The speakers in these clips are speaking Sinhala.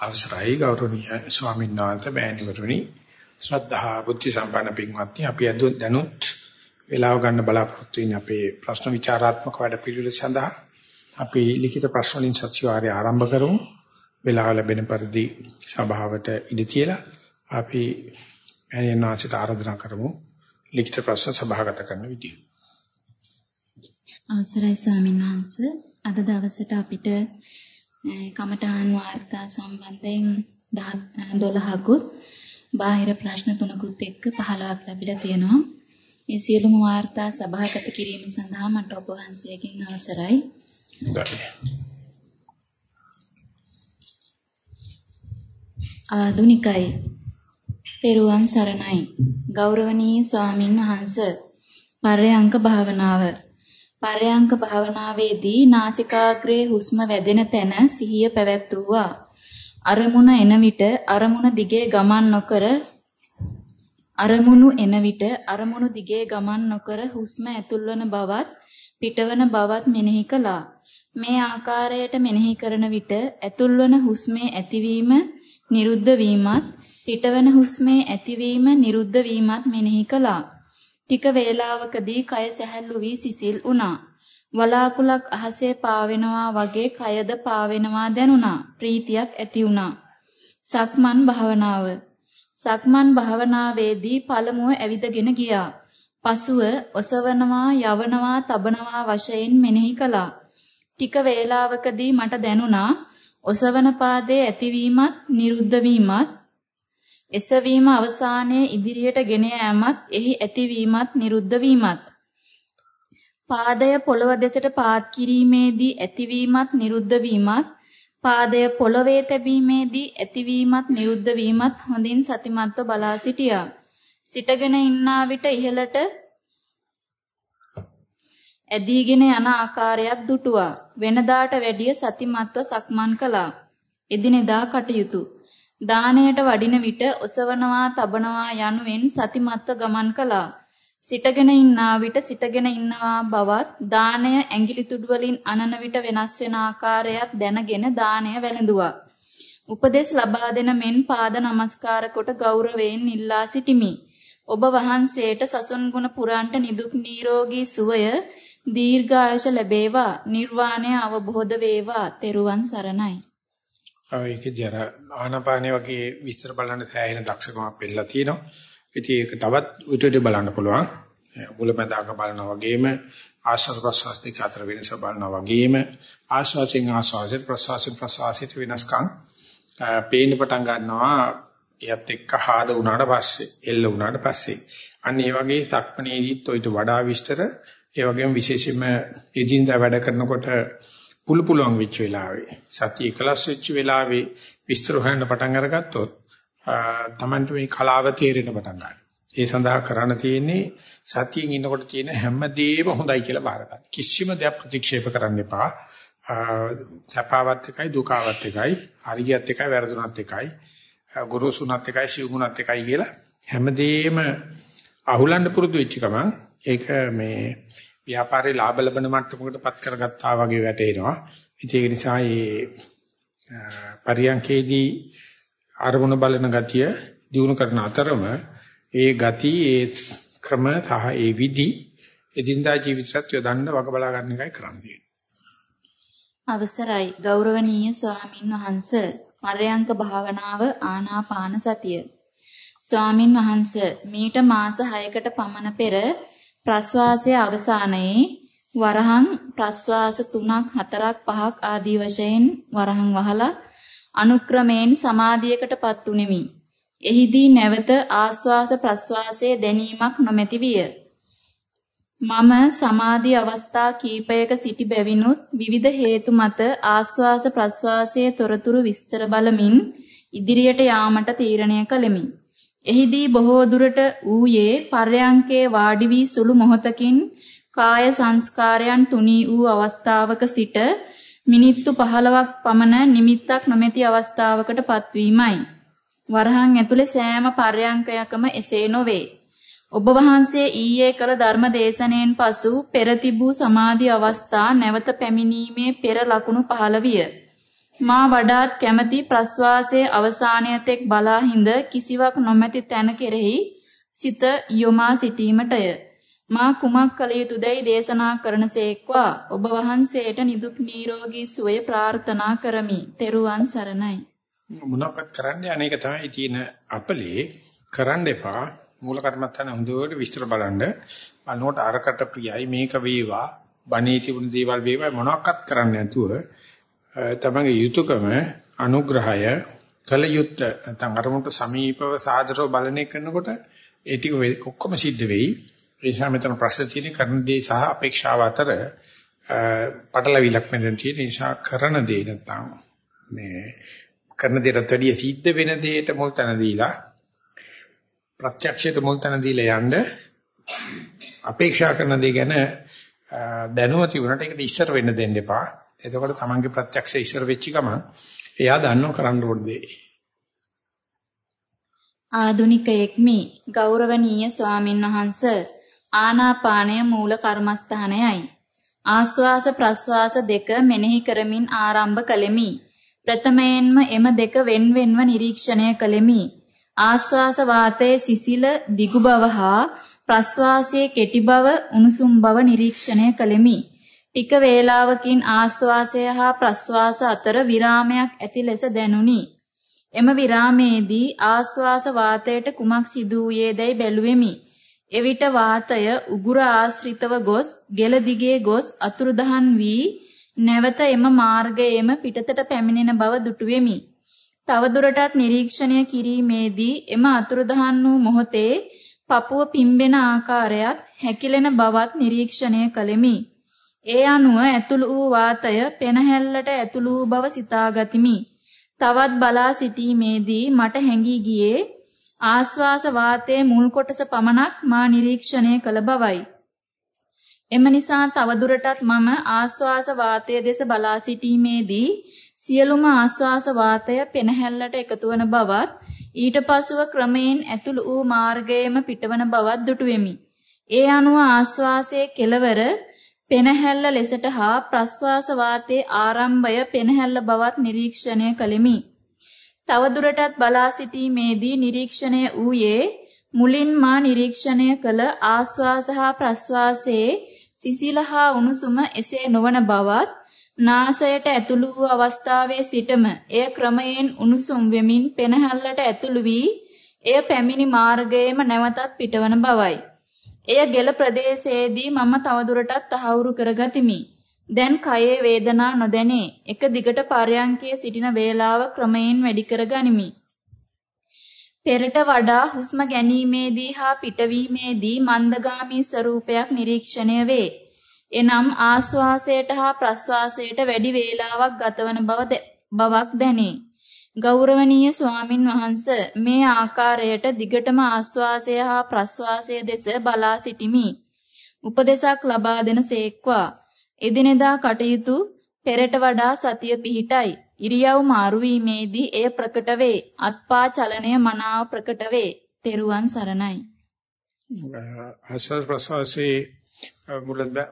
අවසරයි ගෞරවනීය ස්වාමීන් වහන්සේ බෑණිවරුනි ශ්‍රද්ධා බුද්ධ සම්පන්න පින්වත්නි අපි අද දැනුත් වේලාව ගන්න බලාපොරොත්තු වෙන අපේ ප්‍රශ්න විචාරාත්මක වැඩ පිළිවෙල සඳහා. අපි ලිඛිත ප්‍රශ්න වලින් සතිವಾರය ආරම්භ කරමු. වේලාව ලැබෙන පරිදි සභාවට ඉඳ තියලා අපි එනිනාචට ආරාධනා කරමු ලිඛිත ප්‍රශ්න සභාගත කරන්න විදිය. අවසරයි ස්වාමීන් වහන්සේ. අද දවසට අපිට කමඨාන් වාර්තා සම්බන්ධයෙන් 12කුත් බාහිර ප්‍රශ්න තුනකුත් එක්ක 15ක් ලැබිලා තියෙනවා. මේ සියලුම වාර්තා සභාගත කිරීම සඳහා මට ඔබ වහන්සේගෙන් අවසරයි. ආදුනිකයි. තෙරුවන් සරණයි. ගෞරවනීය ස්වාමින් වහන්සේ. පරයන්ක භාවනාව පරයන්ක භාවනාවේදී නාසිකාග්‍රේ හුස්ම වැදෙන තැන සිහිය පැවැත්වුවා. අරමුණ එන විට අරමුණ දිගේ ගමන් නොකර අරමුණු එන විට අරමුණු දිගේ ගමන් නොකර හුස්ම ඇතුල්වන බවත් පිටවන බවත් මෙනෙහි කළා. මේ ආකාරයට මෙනෙහි කරන විට ඇතුල්වන හුස්මේ ඇතිවීම නිරුද්ධ වීමත් පිටවන හුස්මේ ඇතිවීම නිරුද්ධ වීමත් මෙනෙහි කළා. ටික වේලාවකදී කය සැහැල්ලු වී සිසිල් වුණා. වලාකුලක් අහසේ පාවෙනවා වගේ කයද පාවෙනවා දැනුණා. ප්‍රීතියක් ඇති වුණා. සක්මන් භාවනාව. සක්මන් භාවනාවේදී පළමුව ඇවිදගෙන ගියා. පසුව ඔසවනවා, යවනවා, තබනවා වශයෙන් මෙනෙහි කළා. ටික වේලාවකදී මට දැනුණා ඔසවන පාදයේ ඇතිවීමත්, නිරුද්ධ වීමත් එසවීම අවසානයේ ඉදිරියට ගෙන යාමත් එහි ඇතිවීමත් නිරුද්ධ වීමත් පාදය පොළව දෙසට පාත් කිරීමේදී ඇතිවීමත් නිරුද්ධ වීමත් පාදය පොළවේ තැබීමේදී ඇතිවීමත් නිරුද්ධ වීමත් හොඳින් සතිමත්ව බලා සිටියා. සිටගෙන ඉන්නා විට ඉහළට ඇදීගෙන යන ආකාරයක් දුටුවා. වෙනදාට වැඩිය සතිමත්ව සක්මන් කළා. එදිනෙදා කටයුතු දාණයට වඩින විට ඔසවනවා තබනවා යනුවෙන් සතිමත්ව ගමන් කළා. සිටගෙන ඉන්නා විට සිටගෙන ඉන්නවා බවත් දාණය ඇඟිලි තුඩු වලින් අනන විට වෙනස් වෙන ආකාරයත් දැනගෙන දාණය වැළඳුවා. උපදේශ ලබා දෙන මෙන් පාද නමස්කාර කොට ගෞරවයෙන් ඉල්ලා සිටිමි. ඔබ වහන්සේට සසුන් ගුණ පුරාන්ට නිදුක් නිරෝගී සුවය දීර්ඝායුෂ ලැබේවා නිර්වාණය අවබෝධ වේවා තෙරුවන් සරණයි ඒකදී අර ආනාපානේ වගේ විස්තර බලන්න තැහෙන දක්ෂකමක් පෙන්නලා තියෙනවා. ඉතින් ඒක තවත් උඩට බලන්න පුළුවන්. මුලපදාක බලනවා වගේම ආශ්වාස ප්‍රශ්වාස දෙක අතර වෙනස බලනවා වගේම ආශ්වාසයෙන් ආශ්වාසයට ප්‍රශ්වාසයෙන් ප්‍රශ්වාසයට වෙනස්කම් පේන්න පටන් ගන්නවා. එයත් එක්ක ආද වුණාට පස්සේ එල්ල වුණාට පස්සේ අන්න ඒ වගේ සක්මණේදීත් ඔයිට වඩා විස්තර ඒ වගේම විශේෂයෙන්ම එදිනදා වැඩ කරනකොට පුළු පුළුවන් වෙච්ච වෙලාවේ සතිය එකලස් වෙච්ච වෙලාවේ විස්තර හොයන්න පටන් අරගත්තොත් තමන්ට මේ කලාව තේරෙන පටන් ගන්නවා. ඒ සඳහා කරන්න තියෙන්නේ සතියෙන් ඉන්නකොට තියෙන හැමදේම හොඳයි කියලා බාර ගන්න. කිසිම දෙයක් ප්‍රතික්ෂේප කරන්න එපා. සපාවත් එකයි දුකාවත් එකයි හරියත් එකයි වැරදුනත් එකයි ගුරුසුනත් එකයි සිවුමුනත් එකයි කියලා හැමදේම අහුලන්න පුරුදු වෙච්ච ගමන් ඒක මේ ව්‍යාපාරේ ලාභ ලබන මට්ටමකටපත් කරගත්තා වගේ වැටෙනවා. ඒක නිසා මේ පරියන්කේදී අරමුණ බලන ගතිය දිනු කරන අතරම ඒ ගති ඒ ක්‍රම සහ ඒ විදි එදිනදා ජීවිතයත් යොදන්න වග බලා ගන්න එකයි කරන්නේ. අවසරයි ගෞරවනීය ස්වාමින් වහන්සේ පරයන්ක භාවනාව ආනාපාන සතිය ස්වාමින් වහන්සේ මීට මාස 6කට පමණ පෙර ප්‍රස්වාසයේ අවසානයේ වරහන් ප්‍රස්වාස 3ක් 4ක් 5ක් ආදී වශයෙන් වරහන් වහලා අනුක්‍රමයෙන් සමාධියකටපත් උනේමි. එහිදී නැවත ආස්වාස ප්‍රස්වාසයේ දැනීමක් නොමැති විය. මම සමාධි අවස්ථා කීපයක සිටි බැවිනුත් විවිධ හේතු මත ආස්වාස ප්‍රස්වාසයේ තොරතුරු විස්තර බලමින් ඉදිරියට යාමට තීරණය කළෙමි. එහිදී බොහෝ දුරට ඌයේ පර්යංකේ වාඩි වී සුළු මොහොතකින් කාය සංස්කාරයන් තුනී වූ අවස්ථාවක සිට මිනිත්තු 15ක් පමණ නිමිත්තක් නොමැති අවස්ථාවකට පත්වීමයි. වරහන් ඇතුලේ සෑම පර්යංකයකම එසේ නොවේ. ඔබ වහන්සේ ඊයේ කළ ධර්ම දේශනෙන් පසු පෙර තිබූ සමාධි අවස්ථා නැවත පැමිණීමේ පෙර ලකුණු පහළ විය. මා වඩාත් කැමැති ප්‍රස්වාසයේ අවසානය තෙක් බලා හිඳ කිසිවක් නොමැති තැන කෙරෙහි සිත යොමා සිටීමටය. මා කුමක් කළ යුතුදයි දේශනා කරනසේක්වා ඔබ වහන්සේට නිදුක් නිරෝගී සුවය ප්‍රාර්ථනා කරමි. ත්වන් සරණයි. මොනවක්වත් කරන්නේ අනේක තමයි තියෙන අපලේ කරන්න එපා. මූල කර්මත්තන හොඳට විස්තර බලන්න. අනෝට අරකට ප්‍රියයි මේක වේවා. බණී තිබුණු දේවල් වේවා මොනවක්වත් කරන්න නැතුව තමගේ යුතුයකම අනුග්‍රහය කල යුත්ත නැත්නම් අරමුණට සමීපව සාදරව බලන්නේ කරනකොට ඒ ටික ඔක්කොම සිද්ධ වෙයි. ඒ නිසා මෙතන ප්‍රශ්න තියෙන්නේ කරන දේ සහ අපේක්ෂාව අතර පටලවිලක් මෙතන තියෙන නිසා කරන දේ නැත්නම් මේ කරන දේට වැඩිය සිද්ධ වෙන දේට මුල් තැන දීලා ප්‍රත්‍යක්ෂයට මුල් තැන දීලා යන්න අපේක්ෂා කරන දේ ගැන දැනුම තිබුණාට ඒකට ඉස්සර වෙන්න දෙන්න එපා. එතකොට තමන්ගේ ප්‍රත්‍යක්ෂ ඉස්සර වෙච්ච ගමන් එයා දන්නව කරන්න ඕන දේ. ආදුනිකයෙක්මි ගෞරවනීය ස්වාමින් වහන්ස ආනාපානය මූල කර්මස්ථානයයි. ආස්වාස ප්‍රස්වාස දෙක මෙනෙහි කරමින් ආරම්භ කළෙමි. ප්‍රථමයෙන්ම එම දෙක වෙන්වෙන්ව නිරීක්ෂණය කළෙමි. ආස්වාස වාතයේ සිසිල දිගු බව හා ප්‍රස්වාසයේ කෙටි බව උණුසුම් බව නිරීක්ෂණය කළෙමි. ටික වේලාවකින් ආස්වාසය හා ප්‍රස්වාස අතර විරාමයක් ඇති ලෙස දැනුනි. එම විරාමයේදී ආස්වාස වාතයට කුමක් සිදු වූයේදයි බැලුවෙමි. එවිට වාතය උගුර ආශ්‍රිතව ගොස් ගෙල දිගේ ගොස් අතුරුදහන් වී නැවත එම මාර්ගයේම පිටතට පැමිණෙන බව දුටුවෙමි. තවදුරටත් නිරීක්ෂණය කිරීමේදී එම අතුරුදහන් වූ මොහොතේ පපුව පිම්බෙන ආකාරයත් හැකිලෙන බවත් නිරීක්ෂණය කළෙමි. ඒ අනුව ඇතුළු වූ වාතය පෙනහැල්ලට ඇතුළු වූ බව සිතාගතිමි. තවත් බලා සිටීමේදී මට හැඟී ගියේ ආස්වාස වාතයේ මුල් කොටස පමණක් මා නිරීක්ෂණය කළ බවයි. එම නිසා තවදුරටත් මම ආස්වාස වාතය දෙස බලා සිටීමේදී සියලුම ආස්වාස වාතය පෙනහැල්ලට එකතු වන බවත් ඊට පසුව ක්‍රමයෙන් ඇතුළු වූ මාර්ගයේම පිටවන බවත් දුටුවෙමි. ඒ අනුව ආස්වාසයේ කෙලවර පෙනහැල්ල ලෙසට හා ප්‍රස්වාස වාතයේ ආරම්භය පෙනහැල්ල බවත් නිරීක්ෂණය කළෙමි. තවදුරටත් බලා සිටීමේදී නිරීක්ෂණය වූයේ මුලින් මා නිරීක්ෂණය කළ ආස්වාස හා ප්‍රස්වාසයේ සිසිල හා උණුසුම එසේ නොවන බවත් නාසයට ඇතුළු වූ අවස්ථාවේ සිටම එය ක්‍රමයෙන් උණුසුම් වෙමින් පෙනහැල්ලට ඇතුළු වී එය පැමිණි මාර්ගයේම නැවතත් පිටවන බවයි. එය ගෙල ප්‍රදේශයේදී මම තවදුරටත් තහවුරු කරගතිමි. දැන් කයේ වේදනා නොදැනේ. එක දිගට පරයන්කයේ සිටින වේලාව ක්‍රමයෙන් වැඩි කරගනිමි. පෙරට වඩා හුස්ම ගැනීමේදී හා පිටවීමේදී මන්දගාමී ස්වરૂපයක් නිරීක්ෂණය වේ. එනම් ආස්වාසයට හා ප්‍රස්වාසයට වැඩි වේලාවක් ගතවන බව බවක් දැනේ. ගෞරවනීය ස්වාමින් වහන්ස මේ ආකාරයට දිගටම ආස්වාසය හා ප්‍රස්වාසය දෙස බලා සිටිමි. උපදේශක් ලබා දෙන සේක්වා. එදිනෙදා කටයුතු පෙරට වඩා සතිය පිහිටයි. ඉරියව් මාරු වීමේදී එය ප්‍රකට වේ. අත්පා චලනය මනාව ප්‍රකට වේ. තෙරුවන් සරණයි. ආස්වාස් ප්‍රස්වාසයේ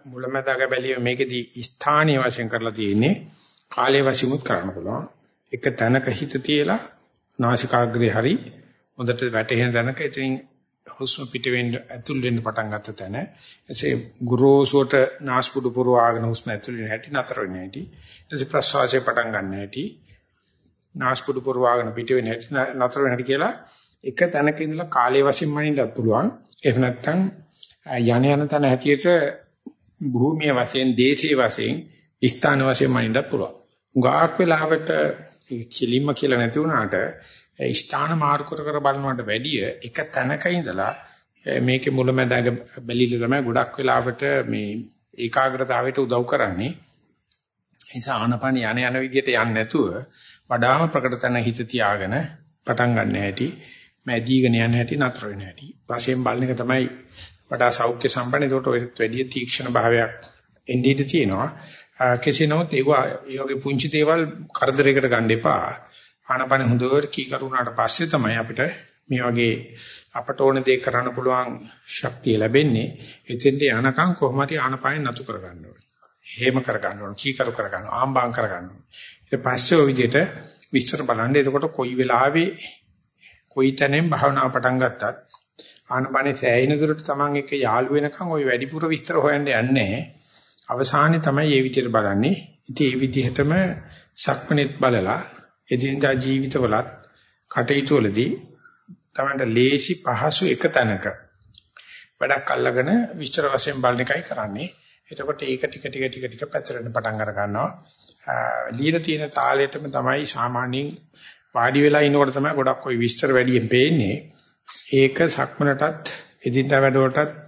මුලමදාග බැලිය මේකෙදී ස්ථානීය වශයෙන් කරලා තියෙන්නේ කාලයේ වශයෙන්ුත් කරන්න පුළුවන්. එක තැනක හිත තියලා නාසිකාග්‍රේ හරි හොඳට වැටෙන තැනක ඉතින් හුස්ම පිට වෙන්න ඇතුල් වෙන්න පටන් ගත්ත තැන. එසේ ගුරුසුවට නාස්පුඩු පුරවාගෙන හුස්ම ඇතුල් වෙන හැටි නතර වෙන හැටි. ඊට ප්‍රශ්වාසය පටන් ගන්න හැටි. නාස්පුඩු පුරවාගෙන පිට වෙන හැටි නතර වෙන හැටි කියලා එක තැනක ඉඳලා කාලයේ වශයෙන් මනින්නත් පුළුවන්. එහෙම නැත්නම් යන යන තැන හැටියට භූමිය වශයෙන් දේශීය වශයෙන් ස්ථාන වශයෙන් මනින්නත් පුළුවන්. උගාක් වෙලාවට කිලිම කියලා නැති වුණාට ස්ථාන මාරු කර කර බලනවට වැඩිය එක තැනක ඉඳලා මේකේ මුලැමැදාග බැලිලා තමයි ගොඩක් වෙලාවට මේ ඒකාග්‍රතාවයට උදව් කරන්නේ. ඒ නිසා ආනපන යන යන විදිහට යන්නේ නැතුව වඩාම ප්‍රකට තැන හිත තියාගෙන පටන් ගන්න හැටි, මැදීගෙන යන හැටි, නතර වෙන හැටි. වශයෙන් බලන එක තමයි වඩා සෞඛ්‍ය සම්පන්න. ඒකට ඔයත් වැඩි තීක්ෂණ භාවයක් එන්නේ තියෙනවා. කෙසේ නමුත් ඒ වගේ පුංචි දේවල් කරදරයකට ගන්න එපා. ආනපන හොඳට කීකරුණාට පස්සේ තමයි අපිට මේ වගේ අපට ඕන දේ කරන්න පුළුවන් ශක්තිය ලැබෙන්නේ. එතෙන්ට යනකම් කොහොම හරි ආනපන නතු කර ගන්න ඕනේ. හේම කර ගන්න ඕනේ. කීකරු කර ගන්න ආම්බාම් කර ගන්න ඕනේ. ඊට පස්සේ ওই විදිහට විස්තර බලන්න. එතකොට කොයි වෙලාවෙ කොයි තැනෙන් භාවනාව පටන් ගත්තත් ආනපනේ සෑයින දුරට Taman එක යාළු වෙනකන් ওই වැඩිපුර විස්තර හොයන්න යන්නේ අවසානයේ තමයි මේ විදිහට බලන්නේ. ඉතින් මේ විදිහටම සක්මනේත් බලලා එදිනදා ජීවිතවලත් කටයුතු වලදී තමන්ට ලේසි පහසු එක තැනක වැඩක් අල්ලගෙන විස්තර වශයෙන් බලන එකයි කරන්නේ. එතකොට ඒක ටික ටික ටික ටික පැතරෙන්න පටන් අර ගන්නවා. ලීලා තියෙන තාලෙටම තමයි සාමාන්‍යයෙන් වාඩි වෙලා ඉනකොට තමයි ගොඩක් ওই විස්තර වැඩියෙන් පේන්නේ. ඒක සක්මනටත් එදිනදා වැඩවලටත්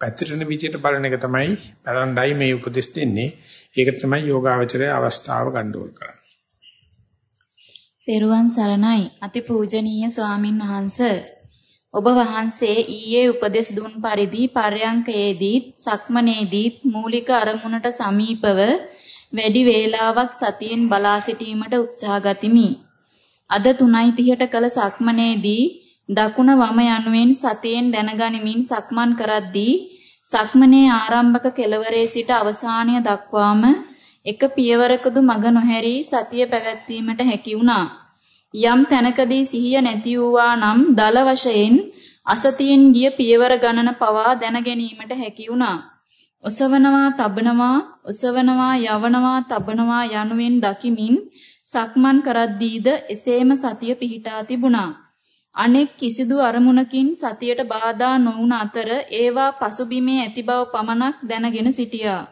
පැතිරෙන විදියට බලන එක තමයි බලන්ඩයි මේ උපදෙස් දෙන්නේ. ඒක තමයි යෝගාවචරයේ අවස්ථාව ගන්න ඕන කරන්නේ. තෙරුවන් සරණයි අතිපූජනීය ස්වාමින් වහන්සේ ඔබ වහන්සේ ඊයේ උපදෙස් දුන් පරිදි පර්යංකයේදීත් සක්මනේදීත් මූලික අරමුණට සමීපව වැඩි වේලාවක් සතියෙන් බලා සිටීමට උත්සාහ ගතිමි. අද 3:30ට කළ සක්මනේදී දකුණ වම යනුවෙන් සතියෙන් දැනගනිමින් සක්මන් කරද්දී සක්මනේ ආරම්භක කෙළවරේ සිට අවසානය දක්වාම එක පියවරකදු මග නොහැරී සතිය පැවැත්වීමට හැකි වුණා. යම් තැනකදී සිහිය නැති වූවා නම් දල වශයෙන් අසතියෙන් ගිය පියවර ගණන පවා දැන ගැනීමට හැකි වුණා. ඔසවනවා, තබනවා, ඔසවනවා, යවනවා, තබනවා යනුවෙන් දකිමින් සක්මන් කරද්දීද එසේම සතිය පිහිටා තිබුණා. අනෙක් කිසිදු අරමුණකින් සතියට බාධා නොවුන අතර ඒවා පසුබිමේ ඇති බව පමණක් දැනගෙන සිටියා.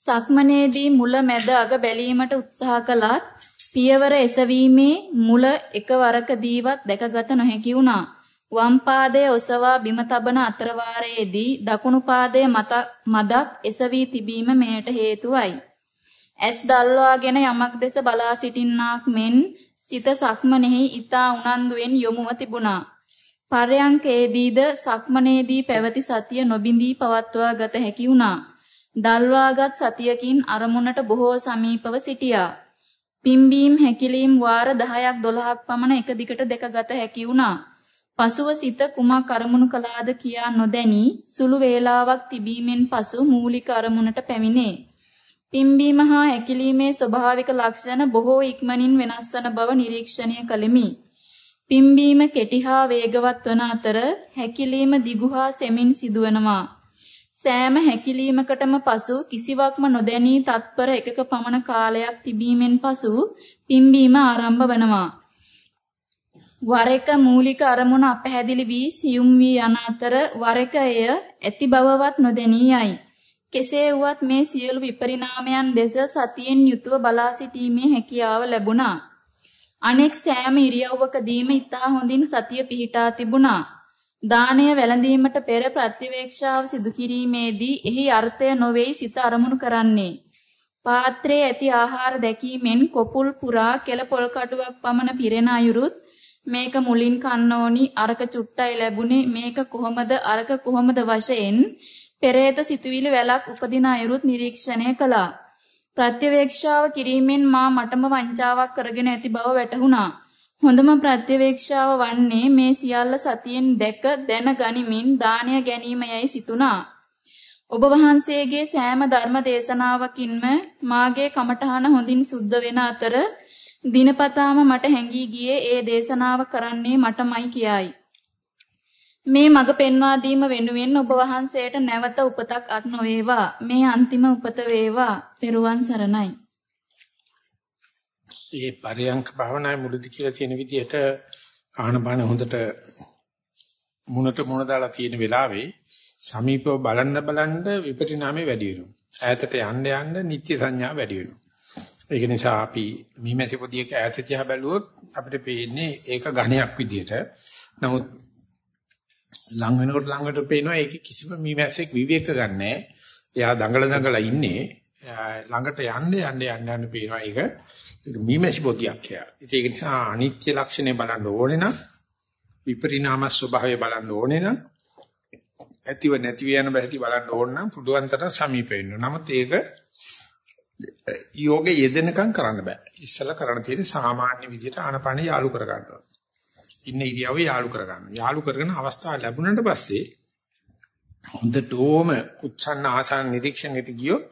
සක්මනේදී මුල මැද අග බැලීමට උත්සාහ කළත් පියවර එසවීමේ මුල එකවරකදීවත් දැකගත නොහැකි වුණා. වම් පාදයේ ඔසවා බිම තබන අතරවාරයේදී දකුණු පාදයේ මත මදක් එසවි තිබීම මෙයට හේතුවයි. ඇස් දල්වාගෙන යමක් දෙස බලා සිටින්නාක් මෙන් සිත සක්මනෙහි ඊතා උනන්දුවෙන් යොමුව තිබුණා. පර්යංකේදීද සක්මනේදී පැවති සතිය නොබිඳී පවත්වා ගත හැකි වුණා. දල්වාගත් සතියකින් අරමුණට බොහෝ සමීපව සිටියා. පිම්බීම් හැකිලීම් වාර 10ක් 12ක් පමණ එක දිගට දෙකගත හැකි වුණා. පසුව සිත කුමක් අරමුණු කළාද කියා නොදැනි සුළු වේලාවක් තිබීමෙන් පසු මූලික අරමුණට පැමිණේ. පිම්බීම හා හැකිලීමේ ස්වභාවික ලක්ෂණ බොහෝ ඉක්මනින් වෙනස් වන බව නිරීක්ෂණය කළෙමි. පිම්බීම කෙටි හා වේගවත් වන අතර හැකිලීම දිගු හා සෙමින් සිදුවනවා. සෑම හැකිලීමකටම පසු කිසිවක්ම නොදැනී තත්පර එකක පමණ කාලයක් තිබීමෙන් පසු පිම්බීම ආරම්භ වනවා. වර එක මූලික අරමුණ අපැහැදිලි වී සියුම් වී යන අතර වර එක එය ඇති බවවත් නොදැනී යයි. කෙසේ වුවත් මේ සියලු විපරිණාමයන් දෙස සතියෙන් යුතුව බලා සිටීමේ හැකියාව ලැබුණා. අනෙක් සෑම ඉරියව්වකදීම ඊටා හොඳින් සතිය පිහිටා තිබුණා. දාණය වැළඳීමට පෙර ප්‍රතිවේක්ෂාව සිදු කිරීමේදී එහි අර්ථය නොවේයි සිත අරමුණු කරන්නේ. පාත්‍රයේ ඇති ආහාර දැකීමෙන් කොපුල් පුරා කෙල පොල් කටුවක් පමණ පිරෙන අයුරුත් මේක මුලින් කන්න ඕනි අරක චුට්ටයි ලැබුණේ මේක කොහොමද අරක කොහොමද වශයෙන් පෙරේත සිතුවිලි වැලක් උපදින අයුරුත් නිරීක්ෂණය කළා. ප්‍රත්‍යවේක්ෂාව කිරීමෙන් මා මටම වංචාවක් කරගෙන ඇති බව වැටහුණා. හොඳම ප්‍රත්‍යවේක්ෂාව වන්නේ මේ සියල්ල සතියෙන් දැක දැන ගනිමින් දාණය ගැනීම යයි සිතුණා. ඔබ වහන්සේගේ සෑම ධර්ම දේශනාවකින්ම මාගේ කමඨහන හොඳින් සුද්ධ වෙන අතර දිනපතාම මට හැඟී ගියේ ඒ දේශනාව කරන්නේ මටමයි කියයි. මේ මඟ පෙන්වා දීම වෙනුවෙන් ඔබ වහන්සේට නැවත උපතක් අත් නොවේවා. මේ අන්තිම උපත වේවා. තෙරුවන් සරණයි. ඒ පරියංක භාවනාවේ මුලදී කියලා තියෙන විදිහට ආහනපාන හොඳට මුණට මුණ දාලා තියෙන වෙලාවේ සමීපව බලන්න බලන්න විපරිණාමය වැඩි වෙනවා. ඈතට යන්න යන්න නිත්‍ය සංඥා වැඩි වෙනවා. ඒක නිසා අපි මීමැසි පොදියක ඈත තියා බැලුවොත් අපිට පේන්නේ ඒක ඝණයක් විදිහට. නමුත් ලඟ වෙනකොට ළඟට පේනවා ඒක කිසිම මීමැස්සෙක් විවේක ගන්නෑ. එයා දඟල දඟල ඉන්නේ. ළඟට යන්න යන්න යන්න යන්න පේනවා ඒක මීමැසි පොදියක් කියලා. ඒක නිසා අනිත්‍ය ලක්ෂණය බලන්න ඕනේ නම් විපරිණාම ස්වභාවය බලන්න ඕනේ නම් ඇතිව නැතිව යන බැහැටි බලන්න ඕන නම් පුදුවන් තරම් සමීප වෙන්න. නමුත් ඒක යෝගේ යෙදෙනකම් කරන්න බෑ. ඉස්සලා කරන්න තියෙන්නේ සාමාන්‍ය විදිහට ආනපන යාලු කර ගන්නවා. ඉන්න ඉරියව්ව යාලු කර ගන්නවා. යාලු කරගෙන අවස්ථාව ලැබුණාට පස්සේ හොඳටම උච්චන්න ආසන නිරීක්ෂණයට ගියොත්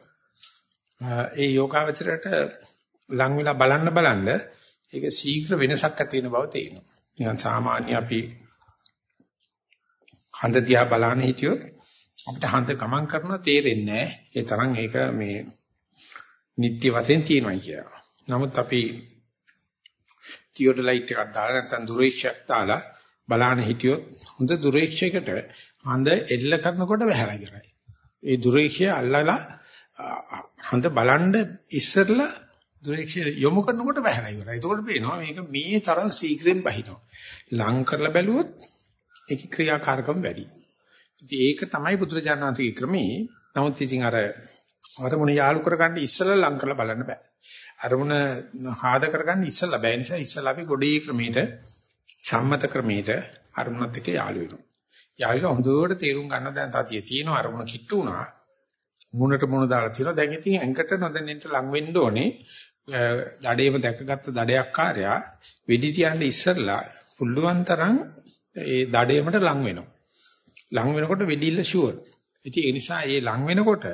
ඒ යෝගාවචරයට ලං වෙලා බලන්න බලන්න ඒක ශීඝ්‍ර වෙනසක් ඇති වෙන බව තේරෙනවා. නිකන් සාමාන්‍ය අපි හඳ දිහා බලන හිටියොත් අපිට හඳ ගමන් කරන තේරෙන්නේ නැහැ. ඒ තරම් ඒක මේ නිත්‍ය වශයෙන් තියෙනවා කියලා. නමුත් අපි තියෝඩලයිට් එකක් දාලා නැත්නම් දුරේක්ෂයක් දාලා බලන්න හිටියොත් හොඳ දුරේක්ෂයකට හඳ එල්ල කරනකොට වැහැලා ඉවරයි. ඒ දුරේක්ෂය අල්ලලා හඳ බලන්න ඉස්සරලා දුරේක්ෂය යොමු කරනකොට වැහැලා ඉවරයි. ඒකෝට පේනවා මේක මේ තරම් ශීඝ්‍රයෙන් බහිනවා. ලං කරලා බැලුවොත් ඒකේ ක්‍රියාකාරකම් වැඩි. ඉතින් ඒක තමයි බුදුරජාණන්සේගේ ක්‍රමේ. නමුත් ඉතින් අර අරමුණ යාලු කරගන්න ඉස්සලා ලං කරලා බලන්න බෑ. අරමුණ හාද කරගන්න ඉස්සලා බෑ නිසා ඉස්සලා අපි ගොඩේ ක්‍රමයට සම්මත ක්‍රමයට අරමුණත් එක්ක යාළු වෙනවා. යාළුවා හොඳට තේරුම් ගන්න දැන් තතිය තියෙනවා අරමුණ කිට්ටු වුණා. මුණට මුණ දාලා තියෙනවා. දැන් ඉතින් ඇඟට නොදැනෙන්න ලං වෙන්න ඕනේ. දඩේම දැකගත්ත දඩයක්කාරයා වෙඩි තියන්න ඉස්සරලා පුළුවන් තරම් ඒ දඩේමට ලං වෙනවා. ලං වෙනකොට වෙඩිල්ල ෂුවර්. ඉතින් ඒ නිසා ඒ ලං වෙනකොට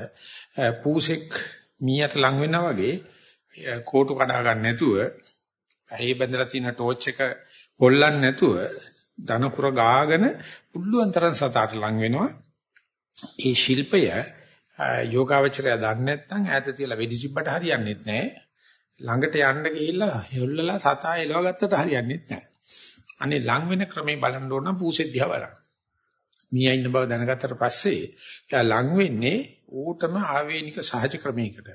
පූසෙක් මීයට ලං වෙනා වගේ කෝටු කඩා ගන්න නැතුව ඇහි බැඳලා තියෙන ටෝච් එක හොල්ලන්නේ නැතුව ධනකුර ගාගෙන පුළුවන් තරම් සතාට ලං වෙනවා. ඒ ශිල්පය යෝගාවචරය දන්නේ නැත්නම් ඈත තියලා වෙඩි තිබ්බට හරියන්නේ නැහැ. ළඟට යන්න ගිහිල්ලා හෙල්ලලා සතා එලව ගත්තට හරියන්නේ නැහැ. අනේ ලං වෙන ක්‍රමේ බලන්න ඕන නම් පූසෙත් දිහා බලන්න. මීයා ඉන්න බව දැනගත්තට පස්සේ එයා ලං වෙන්නේ ඌටම ආවේනික සහජ ක්‍රමයකට.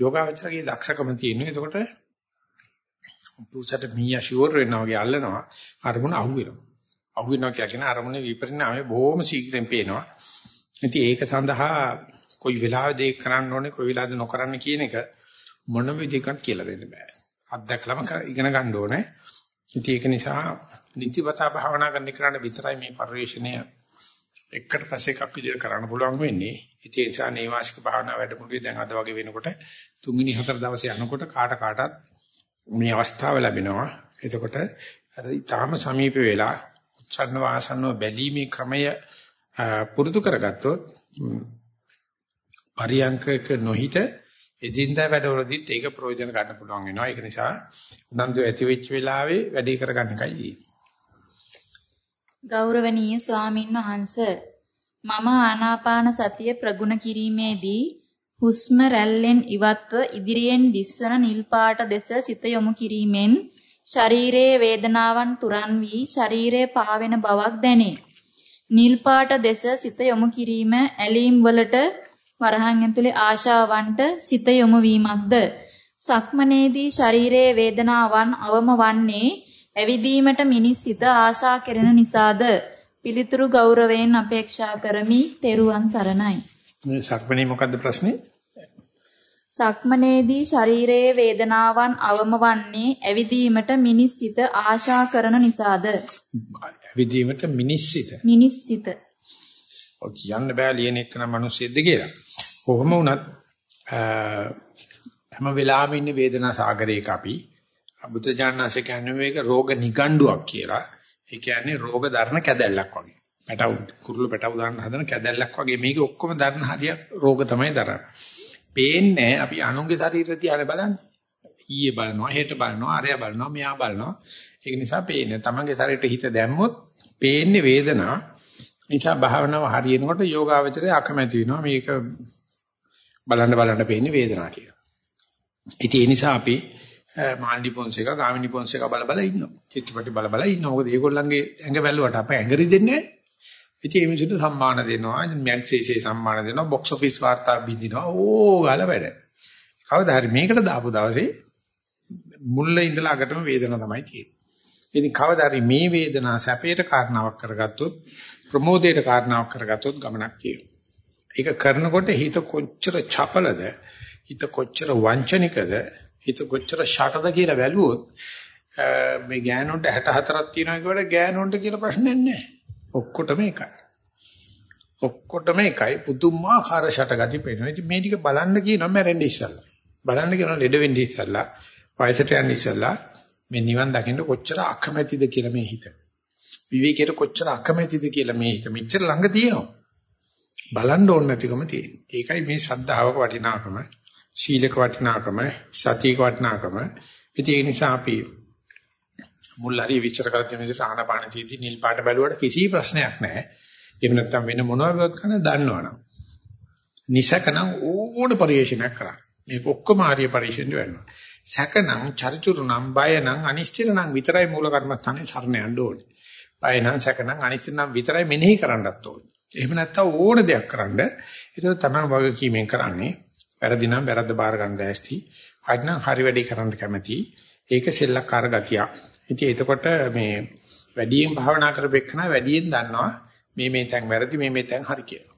යෝගාවචරයේ දක්ෂකම තියෙනවා. එතකොට පුරුෂට මීයා ෂුවර් වෙනවා වගේ අල්ලනවා අරමුණ අහු වෙනවා. අහු වෙනවා කියන්නේ අරමුණේ විපරිණාමය බොහොම ශීඝ්‍රයෙන් පේනවා. ඉතින් ඒක සඳහා කොයි වෙලාවෙද ඒක කරන්න ඕනේ කොයි වෙලාවෙද නොකරන්න කියන එක මොන විදිහකට කියලා දෙන්න බෑ. අත්දැකලම ඉගෙන ගන්න ඕනේ. ඉතින් ඒක නිසා නිතිපතා භාවනා කරන්න කරන්න විතරයි මේ පරිශ්‍රණය එකට පස්සේ එකක් විදිහට කරන්න පුළුවන් වෙන්නේ. ඉතින් ඒ නිසා නේවාසික භාවනා වැඩමුළුවේ දැන් අද වගේ වෙනකොට තුන්වෙනි හතර දවසේ යනකොට කාට කාටත් මේ අවස්ථාව ලැබෙනවා. එතකොට අර ඊටාම සමීප වෙලා උත්සන්න වාසන්නව බැලීමේ ක්‍රමය පුරුදු කරගත්තොත් පරියංකක නොහිට එදින්දා වැඩවලදීත් ඒක ප්‍රයෝජන ගන්න පුළුවන් වෙනවා. ඒක නිසා උනන්දු ඇති වෙච්ච වෙලාවේ වැඩේ කරගන්න එකයි තියෙන්නේ. ගෞරවනීය ස්වාමින් වහන්සේ මම ආනාපාන සතිය ප්‍රගුණ කිරීමේදී හුස්ම රැල්ලෙන් ඉවත්ව ඉදිරියෙන් දිස්වන නිල් පාට දෙස සිත යොමු කිරීමෙන් ශරීරයේ වේදනාවන් තුරන් වී ශරීරය පාවෙන බවක් දැනේ. නිල් පාට දෙස සිත යොමු කිරීම ඇලීම් වලට වරහන් ඇතුලේ ආශාවන්ට සිත යොමු වීමක්ද සක්මනේදී ශරීරයේ වේදනාවන් අවම වන්නේ ඇවිදීමට මිනිස් සිත ආශා කෙරෙන නිසාද පිළිතුරු ගෞරවයෙන් අපේක්ෂා කරමි තෙරුවන් සරණයි මේ සක්මනේ මොකද්ද ප්‍රශ්නේ? සක්මනේදී ශරීරයේ වේදනාවන් අවම වන්නේ ඇවිදීමට මිනිස් සිත ආශා කරන නිසාද? ඇවිදීමට මිනිස් සිත. මිනිස් සිත. ඔය කියන්න බෑ ලියන එක නම් මිනිස්සෙක්ද කියලා. කොහොම වුණත් හැම වෙලාවෙම ඉන්නේ වේදනා සාගරයක අපි. බුද්ධ කියන්නේ මේක රෝග නිගණ්ඩුවක් කියලා. ඒ කියන්නේ රෝග දරන කැදැල්ලක් වගේ. පැටව කුරුළු පැටව දාන්න හදන කැදැල්ලක් වගේ මේක ඔක්කොම දරන හරියක් රෝග තමයි දරන්නේ. පේන්නේ අපි අනුන්ගේ ශරීරය තියානේ බලන්නේ. ඊයේ බලනවා, හෙට බලනවා, අරයා බලනවා, මෙයා බලනවා. ඒක නිසා පේන්නේ. තමන්ගේ ශරීරයට හිත දැම්මොත් පේන්නේ වේදනා. නිසා භාවනාව හරියනකොට යෝගාවචරය අකමැති වෙනවා. මේක බලන්න බලන්න පේන්නේ වේදනාව කියලා. ඉතින් ඒ නිසා අපි මාන්ඩි පොන්සේක, ගාමිණි පොන්සේක බල බල ඉන්නවා. චිත්‍රපටි බල බල ඉන්නවා. මොකද ඒගොල්ලන්ගේ ඇඟ බැලුවට අපේ ඇඟ රිදෙන්නේ නැහැ. ඉතින් ඒ මිනිසුන්ට සම්මාන දෙනවා, මැග්සීසේ සම්මාන දෙනවා, බොක්ස් ඔෆිස් වාර්තා බින්දිනවා. ඕ ගාල වැඩ. කවදා හරි මේකට දාපු දවසේ මුල්ල ඉඳලා අගටම වේදනාව තමයි තියෙන්නේ. ඉතින් කවදා හරි මේ වේදනාව සැපයට කාරණාවක් කරගත්තොත්, ප්‍රමෝදයට කාරණාවක් කරගත්තොත් ගමනක් තියෙනවා. ඒක කරනකොට හිත කොච්චර චපලද, හිත කොච්චර වංචනිකද, හිත කොච්චර ෂටද කියලා බැලුවොත් මේ ගෑනොන්ට 64ක් තියෙනවා කියවට ගෑනොන්ට කියලා ප්‍රශ්නයක් නැහැ. ඔක්කොටම එකයි. ඔක්කොටම එකයි පුදුමාකාර ෂටගති පේනවා. ඉතින් මේ ටික බලන්න කියනවා මැරෙන්න ඉස්සල්ලා. බලන්න කියනවා ලෙඩ වෙන්න ඉස්සල්ලා, වයසට යන්න ඉස්සල්ලා මේ නිවන් දකින්න කොච්චර අකමැතිද කියලා මේ හිත. විවේකයට කොච්චර අකමැතිද කියලා මේ හිත. මෙච්චර ළඟ තියෙනවා. බලන්න ඕන නැතිකම තියෙනවා. ඒකයි මේ ශද්ධාවක වටිනාකම. සීලක වටිනාකම, සතියක වටිනාකම. ඒ නිසා අපි මුල් හරි විචාර කරද්දී මේ ආනාපාන තීති නිල් පාට බැලුවට කිසි ප්‍රශ්නයක් නැහැ. එහෙම නැත්නම් වෙන මොනවාවත් කරන්න දන්නවනම්. නිසකනම් ඕන පරිශීලනයක් කරන්න. මේක ඔක්කොම ආර්ය පරිශීලනය වෙනවා. සැකනම් චරිචුරු නම් බය නම් අනිශ්චිත නම් විතරයි මූල කර්මස්ථානේ සරණ යන්න ඕනේ. බය නම් සැකනම් අනිශ්චිත නම් විතරයි මෙනෙහි කරන්නත් ඕනේ. එහෙම නැත්නම් ඕන දෙයක් කරන්න ඒක තමයි වගකීමෙන් කරන්නේ. වැරදි නම් වැරද්ද බාර ගන්න දැස්ති. හරි නම් හරි වැඩේ කරන්න කැමති. ඒක සෙල්ලක්කාර ගතියක්. ඉතින් එතකොට මේ වැඩියෙන් භාවනා කරපෙන්න වැඩියෙන් දන්නවා මේ මේ තැන් වැරදි මේ මේ තැන් හරි කියලා.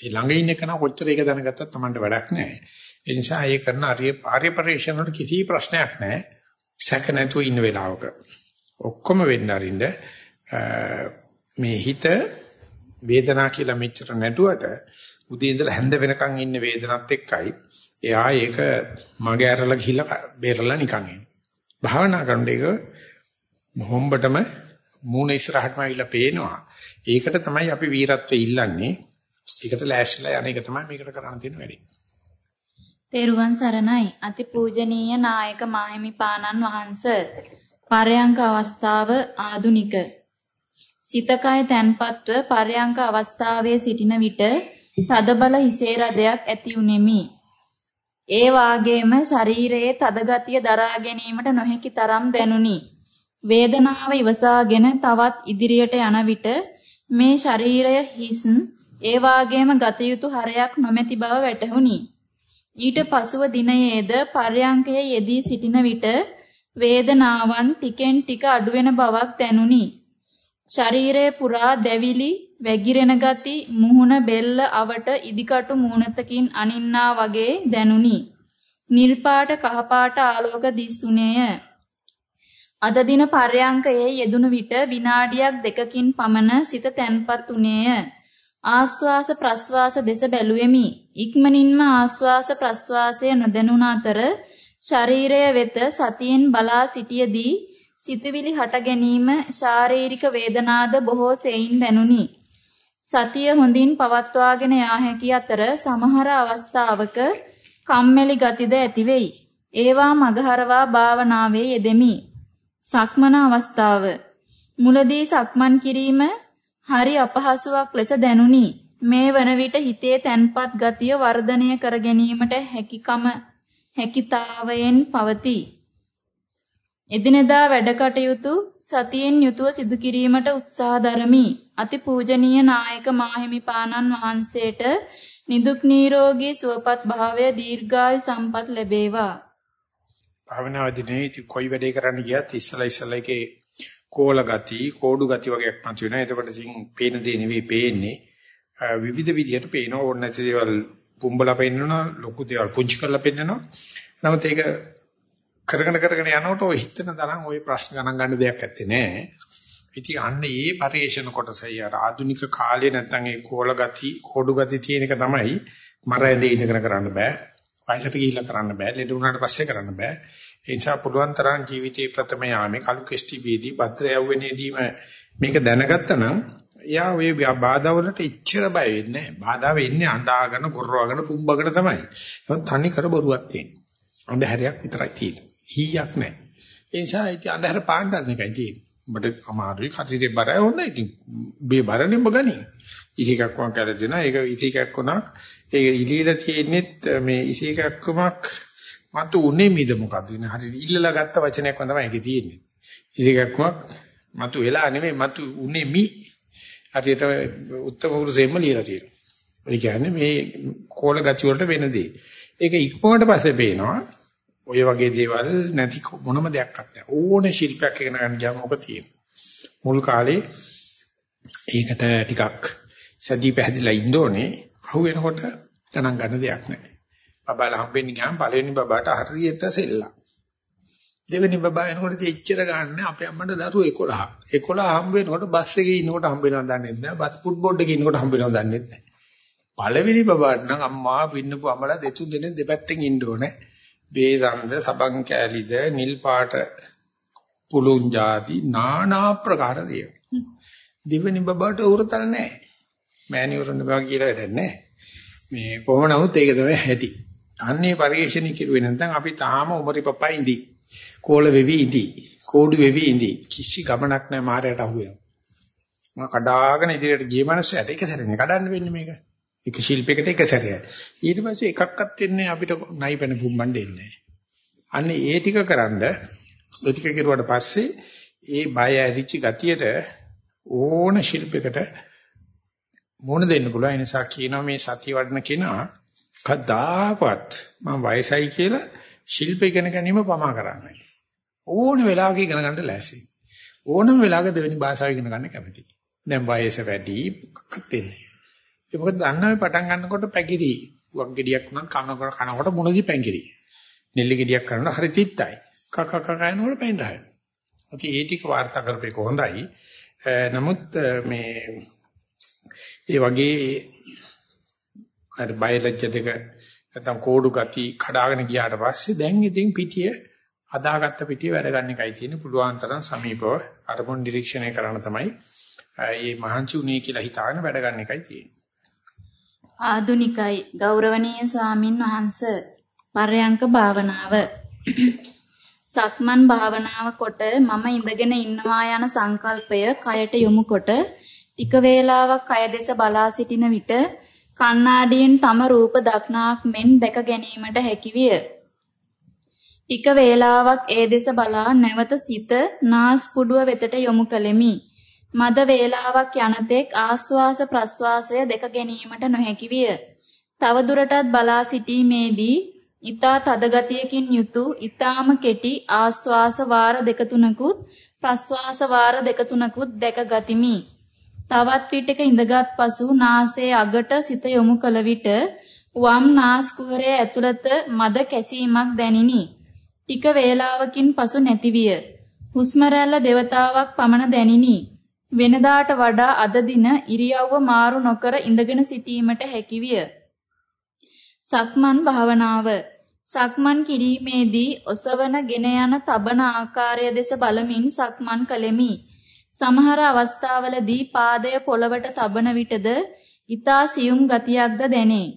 ඒ ළඟ ඉන්න කෙනා කොච්චර ඒක දැනගත්තත් Tamanට වැඩක් නැහැ. ඒ නිසා ඒ කරන ආර්ය ආර්ය පරිශ්‍රණ වල කිසි ප්‍රශ්නයක් නැහැ. සැක නැතුව ඉන්න වෙලාවක. ඔක්කොම වෙන්න අරින්න මේ හිත වේදනා කියලා මෙච්චර නැටුවට උදේ ඉඳලා හැන්ද වෙනකන් ඉන්න වේදනත් එක්කයි එයා ඒක මගේ ඇරලා ගිහිල්ලා බේරලා නිකන් එන්නේ. භාවනා කරන එක මොහොම්බටම මූණ ඉස්සරහටම ඇවිල්ලා පේනවා. ඒකට තමයි අපි වීරත්වෙ ඉල්ලන්නේ. ඒකට ලෑස්තිලා යන එක තමයි මේකට කරන්න තියෙන වැඩේ. තෙරුවන් සරණයි. අතිපූජනීය නායක මාහිමිපාණන් වහන්ස. පරයන්ක අවස්ථාව ආදුනික. සිතකය තැන්පත්ව පරයන්ක අවස්ථාවේ සිටින විට තදබල හිසේ රදයක් ඇති උනේමි. ඒ වාගේම ශරීරයේ තද ගතිය දරා ගැනීමට නොහැකි තරම් දැනුනි. වේදනාව ඉවසාගෙන තවත් ඉදිරියට යන විට මේ ශරීරය හිස් ඒ වාගේම ගත යුතු හරයක් නොමැති බව වැටහුණි. ඊට පසුව දිනයේද පර්යංකයේ යෙදී සිටින විට වේදනාවන් ටිකෙන් ටික අඩුවෙන බවක් දැනුනි. ශරීරය පුරා දැවිලි, වැగిරෙන ගති, මුහුණ බෙල්ල අවට ඉදිකටු මූණතකින් අනින්නා වගේ දැනුනි. නිල් පාට කහ පාට ආලෝක දිස්සුනේය. අද දින පර්යංකයේ යෙදුණු විට විනාඩියක් දෙකකින් පමණ සිත තැන්පත් උනේය. ආස්වාස ප්‍රස්වාස දෙස බැලුවෙමි. ඉක්මනින්ම ආස්වාස ප්‍රස්වාසය නොදැනුණ අතර ශරීරය වෙත සතියෙන් බලා සිටියේදී සිතුවිලි හට ගැනීම ශාරීරික වේදනාද බොහෝ සෙයින් දැනුනි. සතිය හොඳින් පවත්වාගෙන යා හැකි අතර සමහර අවස්ථාවක කම්මැලි ගතිද ඇති වෙයි. ඒවා මගහරවා භාවනාවේ යෙදෙමි. සක්මන අවස්ථාව මුලදී සක්මන් කිරීම හරි අපහසුාවක් ලෙස දැනුනි. මේ වන විට හිතේ තැන්පත් ගතිය වර්ධනය කර ගැනීමට හැකියකම හැකිතාවයෙන් පවතී. එදිනෙදා වැඩ කටයුතු සතියෙන් යුතුව සිදු කිරීමට උත්සාහ දරමි. අතිපූජනීය නායක මාහිමිපාණන් වහන්සේට නිදුක් නිරෝගී සුවපත් භාවය දීර්ඝායු සම්පත් ලැබේවා. භාවනාවේදී ඉති කොයි වැඩේ කරන්න ගියත් ඉස්සලා ඉස්සලා එකේ කෝල ගති, කෝඩු ගති වගේක් පන්ති වෙනවා. එතකොට ඉතින් පේන දේ නෙවෙයි පේන්නේ. විවිධ විදිහට පේන ඕන නැති දේවල් පුම්බලා පෙන්නනවා, ලොකු දේවල් පුංචි කරලා පෙන්නනවා. නමුත් ඒක කරගෙන කරගෙන යනකොට ඔය හිතන තරම් ওই ප්‍රශ්න ගණන් ගන්න දෙයක් ඇත්තේ නෑ. ඉතින් අන්න ඒ පරිේශන කොටසයි අර ආධුනික කාලේ නැත්තම් ඒ කෝල ගති, කෝඩු ගති තියෙන එක තමයි මරැඳේ ඉඳගෙන කරන්න බෑ. වයසට ගිහිල්ලා කරන්න බෑ. ලෙඩ වුණාට පස්සේ කරන්න බෑ. ඒ නිසා පුළුවන් තරම් ජීවිතේ ප්‍රථම යාමේ කලු කෙස්ටි බීදී භද්‍ර යවුවේනේදීම මේක දැනගත්තා නම් එයා ඔය බාධා වලට ඉච්ඡර බය වෙන්නේ නැහැ. බාධා වෙන්නේ අඬාගෙන, ගොරවගෙන, පුම්බගෙන තමයි. ඒක තනි කර බොරුවක් තියෙන්නේ. අන්ධහැරයක් විතරයි තියෙන්නේ. හීයක් නැහැ. ඒ නිසා ඉතින් අන්ධහැර පාණ්ඩන එකයි තියෙන්නේ. ඔබට අමාරුයි කතිරේ බරයි හොඳයි ඉතින්. මේ බරනේ ඔබ ගනි. ඉසිකක් වන් කරලා දෙනවා. ඒක ඉසිකක් උනක් ඒක ඉලීලා තියෙන්නේ මේ ඉසිකක්කමක් මතු උනේ මිද මොකද්ද වෙන හරි ඉල්ලලා ගත්ත වචනයක් තමයි ඒකේ තියෙන්නේ. ඉතිකක්මක් මතු වෙලා නෙමෙයි මතු උනේ මි හරියට උත්තර පුරුෂයෙන්ම ලියලා තියෙනවා. ඒ කියන්නේ මේ කෝල ගති වලට වෙන දේ. ඒක ඉක්මනට පස්සේ පේනවා ඔය වගේ දේවල් නැති මොනම දෙයක් නැහැ. ඕනේ ශිල්පයක් ඉගෙන ගන්න ගියාම ඔක තියෙනවා. මුල් කාලේ ඒකට ටිකක් සජී පැහැදිලා ඉන්න ඕනේ. පහු වෙනකොට ගණන් ගන්න දෙයක් නැහැ. බබාලා හම්බෙන්නේ ගියාම පළවෙනි බබාට හරියට සෙල්ලම්. දෙවෙනි බබා එනකොට එච්චර ගන්න අපේ අම්මට දරුවෝ 11. 11 හම්බ වෙනකොට බස් එකේ ඉන්නකොට හම්බ වෙනවද දන්නේ නැහැ. බස් ෆුට්බෝල් එකේ ඉන්නකොට හම්බ වෙනවද දන්නේ නැහැ. පළවෙනි බබාට නම් අම්මා පින්නපු අමලා දෙතුන් දෙනෙක් දෙපැත්තෙන් ඉන්න ඕනේ. බේරන්ද සබන් කෑලිද නිල් පාට පුළුන් જાති নানা ප්‍රකාර දේව. දෙවෙනි බබට උරතල් නැහැ. මෑණිවරුන් බා කියලා වැඩක් නැහැ. මේ කොහොම නමුත් ඒක තමයි ඇති. අන්නේ පරිශ්‍රණි කිරුවේ නැත්නම් අපි තාම උමරි පපා ඉඳී. කෝල වෙවි ඉඳී. කෝඩු වෙවි ඉඳී. කිසි ගමනක් නැහැ මාරයට අහු වෙනවා. මම කඩාගෙන ඉදිරියට ගිය මනුස්සයට ඒක සැරේ නේ කඩන්න වෙන්නේ මේක. එක ශිල්පයකට එක සැරයයි. ඊට පස්සේ එකක්වත් වෙන්නේ අපිට නයි පැන පුම්බන්න දෙන්නේ අන්නේ ඒ ටික කරන්ඩ ඒ ටික කෙරුවට පස්සේ ඒ බය ඇරිච්ච ගතියට ඕන ශිල්පයකට මොන දෙන්න පුළුවන්. ඒ නිසා කියනවා මේ සතිය වඩන කෙනා කද්දාකවත් මම වයසයි කියලා ශිල්ප ඉගෙන ගැනීම පමා කරන්නේ. ඕන වෙලාවක ඉගෙන ගන්න ලෑසි. ඕනම වෙලාවක දෙවෙනි භාෂාව ඉගෙන ගන්න කැමතියි. දැන් වයස වැඩි මොකක්ද වෙන්නේ? ඒක මොකද දන්නවනේ පටන් ගන්නකොට පැකිරි. වක් ගෙඩියක් උනත් කනකොට කනකොට මොනදි පැංගිරි. නෙල්ලි ගෙඩියක් කරනකොට හරි තිත්තයි. කක කක කනකොට පෙන් රහයි. අති ඒ ටික වාර්තා කරපේක හොඳයි. නමුත් මේ ඒ වගේ අර බයලජ්‍ය දෙක නැත්නම් කෝඩු ගති කඩාගෙන ගියාට පස්සේ දැන් ඉතින් පිටිය හදාගත්ත පිටිය වැඩ ගන්න එකයි තියෙන්නේ පුළුවන් තරම් සමීපව අරමුණු නිරීක්ෂණය කරන්න තමයි මේ මහන්සි උනේ කියලා හිතාගෙන වැඩ ගන්න එකයි තියෙන්නේ ආදුනිකයි ගෞරවනීය ස්වාමින් වහන්ස පරයන්ක භාවනාව සක්මන් භාවනාව කොට මම ඉඳගෙන ඉන්නවා යන සංකල්පය කයට යොමු කොට ටික වේලාවක් කය දෙස බලා සිටින විට කණ්ණාඩියෙන් තම රූප දක්නාක් මෙන් දැක ගැනීමට හැකිවිය. ටික වේලාවක් ඒ දෙස බලා නැවත සිත නාස් පුඩුව වෙතට යොමු කළෙමි. මද වේලාවක් යනතෙක් ආස්වාස ප්‍රස්වාසය දෙක ගැනීමට නොහැකි විය. තව දුරටත් බලා සිටීමේදී ඊතා තදගතියකින් යුතු ඊතාම කෙටි ආස්වාස වාර දෙක තුනකුත් ප්‍රස්වාස වාර දෙක තුනකුත් දැක ගතිමි. තවත් විටක ඉඳගත් පසු නාසයේ අගට සිත යොමු කළ විට වම් නාස් කුහරයේ ඇතුළත මද කැසීමක් දැනිනි. ටික වේලාවකින් පසු නැතිවිය. හුස්ම රැල්ල දෙවතාවක් පමණ දැනිනි. වෙනදාට වඩා අද දින ඉරියව්ව මාරු නොකර ඉඳගෙන සිටීමට හැකිවිය. සක්මන් භාවනාව සක්මන් කිරීමේදී ඔසවන ගෙන යන තබන ආකාරය දෙස බලමින් සක්මන් කළෙමි. සමහර අවස්ථාවලදී පාදය පොළවට තබන විටද ඊතා සියුම් ගතියක්ද දැනේ.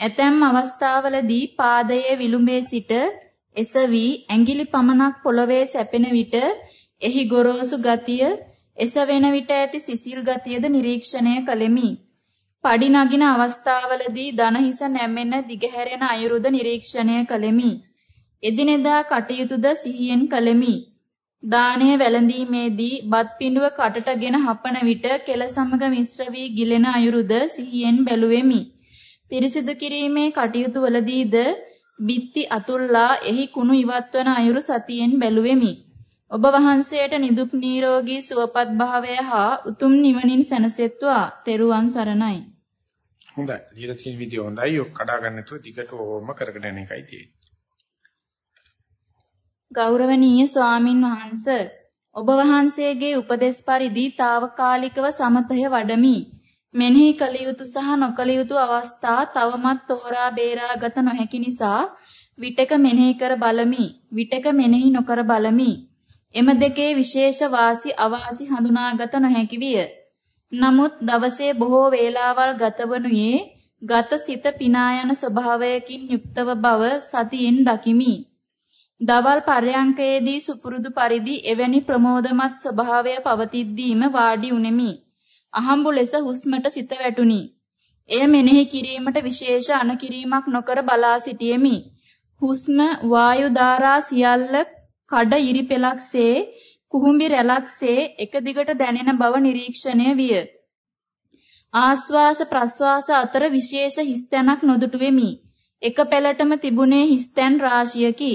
ඇතැම් අවස්ථාවලදී පාදයේ විලුඹේ සිට එසවි ඇඟිලි පමණක් පොළවේ සැපෙන විට එහි ගොරෝසු ගතිය එසවෙන විට ඇති සිසිල් ගතියද නිරීක්ෂණය කළෙමි. පඩි නගින අවස්ථාවලදී දන හිස නැමෙන දිගහැරෙන අයුරුද නිරීක්ෂණය කළෙමි. එදිනෙදා කටයුතුද සිහියෙන් කළෙමි. දාණය වැළඳීමේදී බත් පිඬුව කටටගෙන හපන විට කෙල සමග මිශ්‍ර වී ගිලෙන අයුරුද සිහියෙන් බැලුවෙමි. පිරිසිදු කිරීමේ කටයුතු වලදීද බිත්ති අතුල්ලා එහි කුණු ඉවත්වන අයුරු සතියෙන් බැලුවෙමි. ඔබ වහන්සේට නිදුක් නිරෝගී සුවපත් භාවය හා උතුම් නිවනින් සැනසෙත්වා. තෙරුවන් සරණයි. හොඳයි. ඊට තියෙන විදිය හොඳයි. ඔක් කඩා ගන්න නැතුව දිගටම කරගෙන යන එකයි තියෙන්නේ. ගෞරවනීය ස්වාමින් වහන්ස ඔබ වහන්සේගේ උපදෙස් පරිදි తాවකාලිකව සමතය වඩමි. මෙනෙහි කළ යුතු සහ නොකළ යුතු අවස්ථා තවමත් තෝරා බේරාගත නොහැකි නිසා විටක මෙනෙහි කර බලමි. විටක මෙනෙහි නොකර බලමි. එම දෙකේ විශේෂ වාසි අවාසි හඳුනාගත නොහැකි විය. නමුත් දවසේ බොහෝ වේලාවල් ගතවනුයේ ගත සිත පිනා යන ස්වභාවයකින් යුක්තව බව සතියෙන් දකිමි. දවල් පර්යංකයේදී සුපුරුදු පරිදි එවැනි ප්‍රමෝදමත් ස්වභාවය පවතිද්දීම වාඩි උනේමි. අහම්බු ලෙස හුස්මට සිත වැටුනි. එය මෙනෙහි කිරීමට විශේෂ අනකිරීමක් නොකර බලා සිටියෙමි. හුස්ම වායු ධාරා සියල්ල කඩ ඉරි පෙලක්සේ කුහුඹි රැලක්සේ එක දිගට දැනෙන බව නිරීක්ෂණය විය. ආස්වාස ප්‍රස්වාස අතර විශේෂ හිස්තැනක් නොදුටු වෙමි. එක පෙළටම තිබුණේ හිස්තැන් රාශියකි.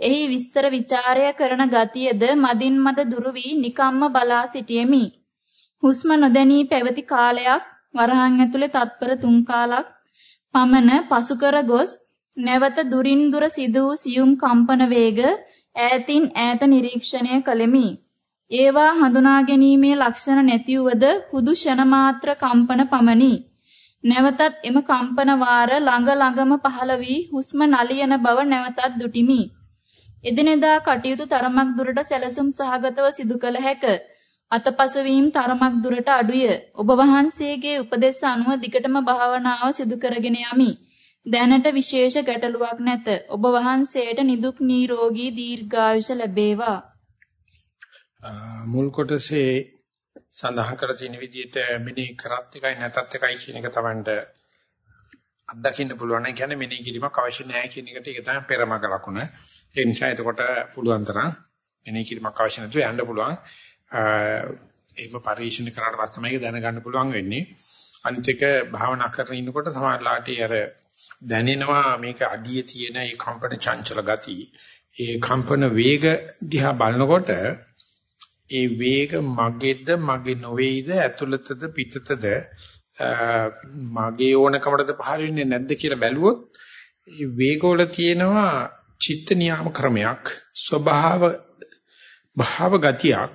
එහි විස්තර ਵਿਚාරය කරන ගතියද මදින් මද දුරු වී නිකම්ම බලා සිටියෙමි. හුස්ම නොදැනී පැවති කාලයක් වරහන් ඇතුලේ තත්පර තුන් කාලක් පමණ පසු කර ගොස් නැවත දුරින් දුර සිදු වූ සියුම් කම්පන වේග ඈතින් ඈත නිරීක්ෂණය කළෙමි. ඒවා හඳුනා ගැනීමේ ලක්ෂණ නැතිවද හුදු ෂණ මාත්‍ර කම්පන පමණි. නැවතත් එම කම්පන වාර ළඟ ළඟම පහළ වී හුස්ම නලියන බව නැවතත් දුටිමි. එදිනෙදා කටයුතු තරමක් දුරට සැලසුම් සහගතව සිදු කළ හැක. අතපසු වීම තරමක් දුරට අඩුය. ඔබ වහන්සේගේ උපදෙස් අනුව දිගටම භාවනාව සිදු කරගෙන යමි. දැනට විශේෂ ගැටලුවක් නැත. ඔබ වහන්සේට නිදුක් නිරෝගී දීර්ඝායුෂ ලැබේවා. මුල් කොටසේ සඳහන් කර තියෙන විදිහට මෙනෙහි කරත් එකයි නැතත් එකයි කියන එක තමන්ට අත්දකින්න පුළුවන්. ඒ කියන්නේ මෙනෙහි කිරීමක් අවශ්‍ය නැහැ කියන එකට ඒක තමයි පෙරමග ලකුණ. ඒ නිසා එතකොට පුළුවන් තරම් මෙනෙහි කිරීමක් අවශ්‍ය නැතුව යන්න පුළුවන්. එහෙම පරිශීලන කරාට පස්සේ තමයි ඒක දැනගන්න පුළුවන් වෙන්නේ. අනිත් එක භාවනා කරගෙන ඉන්නකොට සමහරලාට අර දැනෙනවා මේක අඩියේ තියෙන ඒ කම්පන චංචල ගති. ඒ කම්පන වේග දිහා බලනකොට ඒ වේග මගේද මගේ නොවේද ඇතුළතද පිටතද මගේ ඕනකමටද පහළ වෙන්නේ නැද්ද කියලා බැලුවොත් ඒ වේගවල තියෙනවා චිත්ත නියාම ක්‍රමයක් ස්වභාව භාව ගතියක්.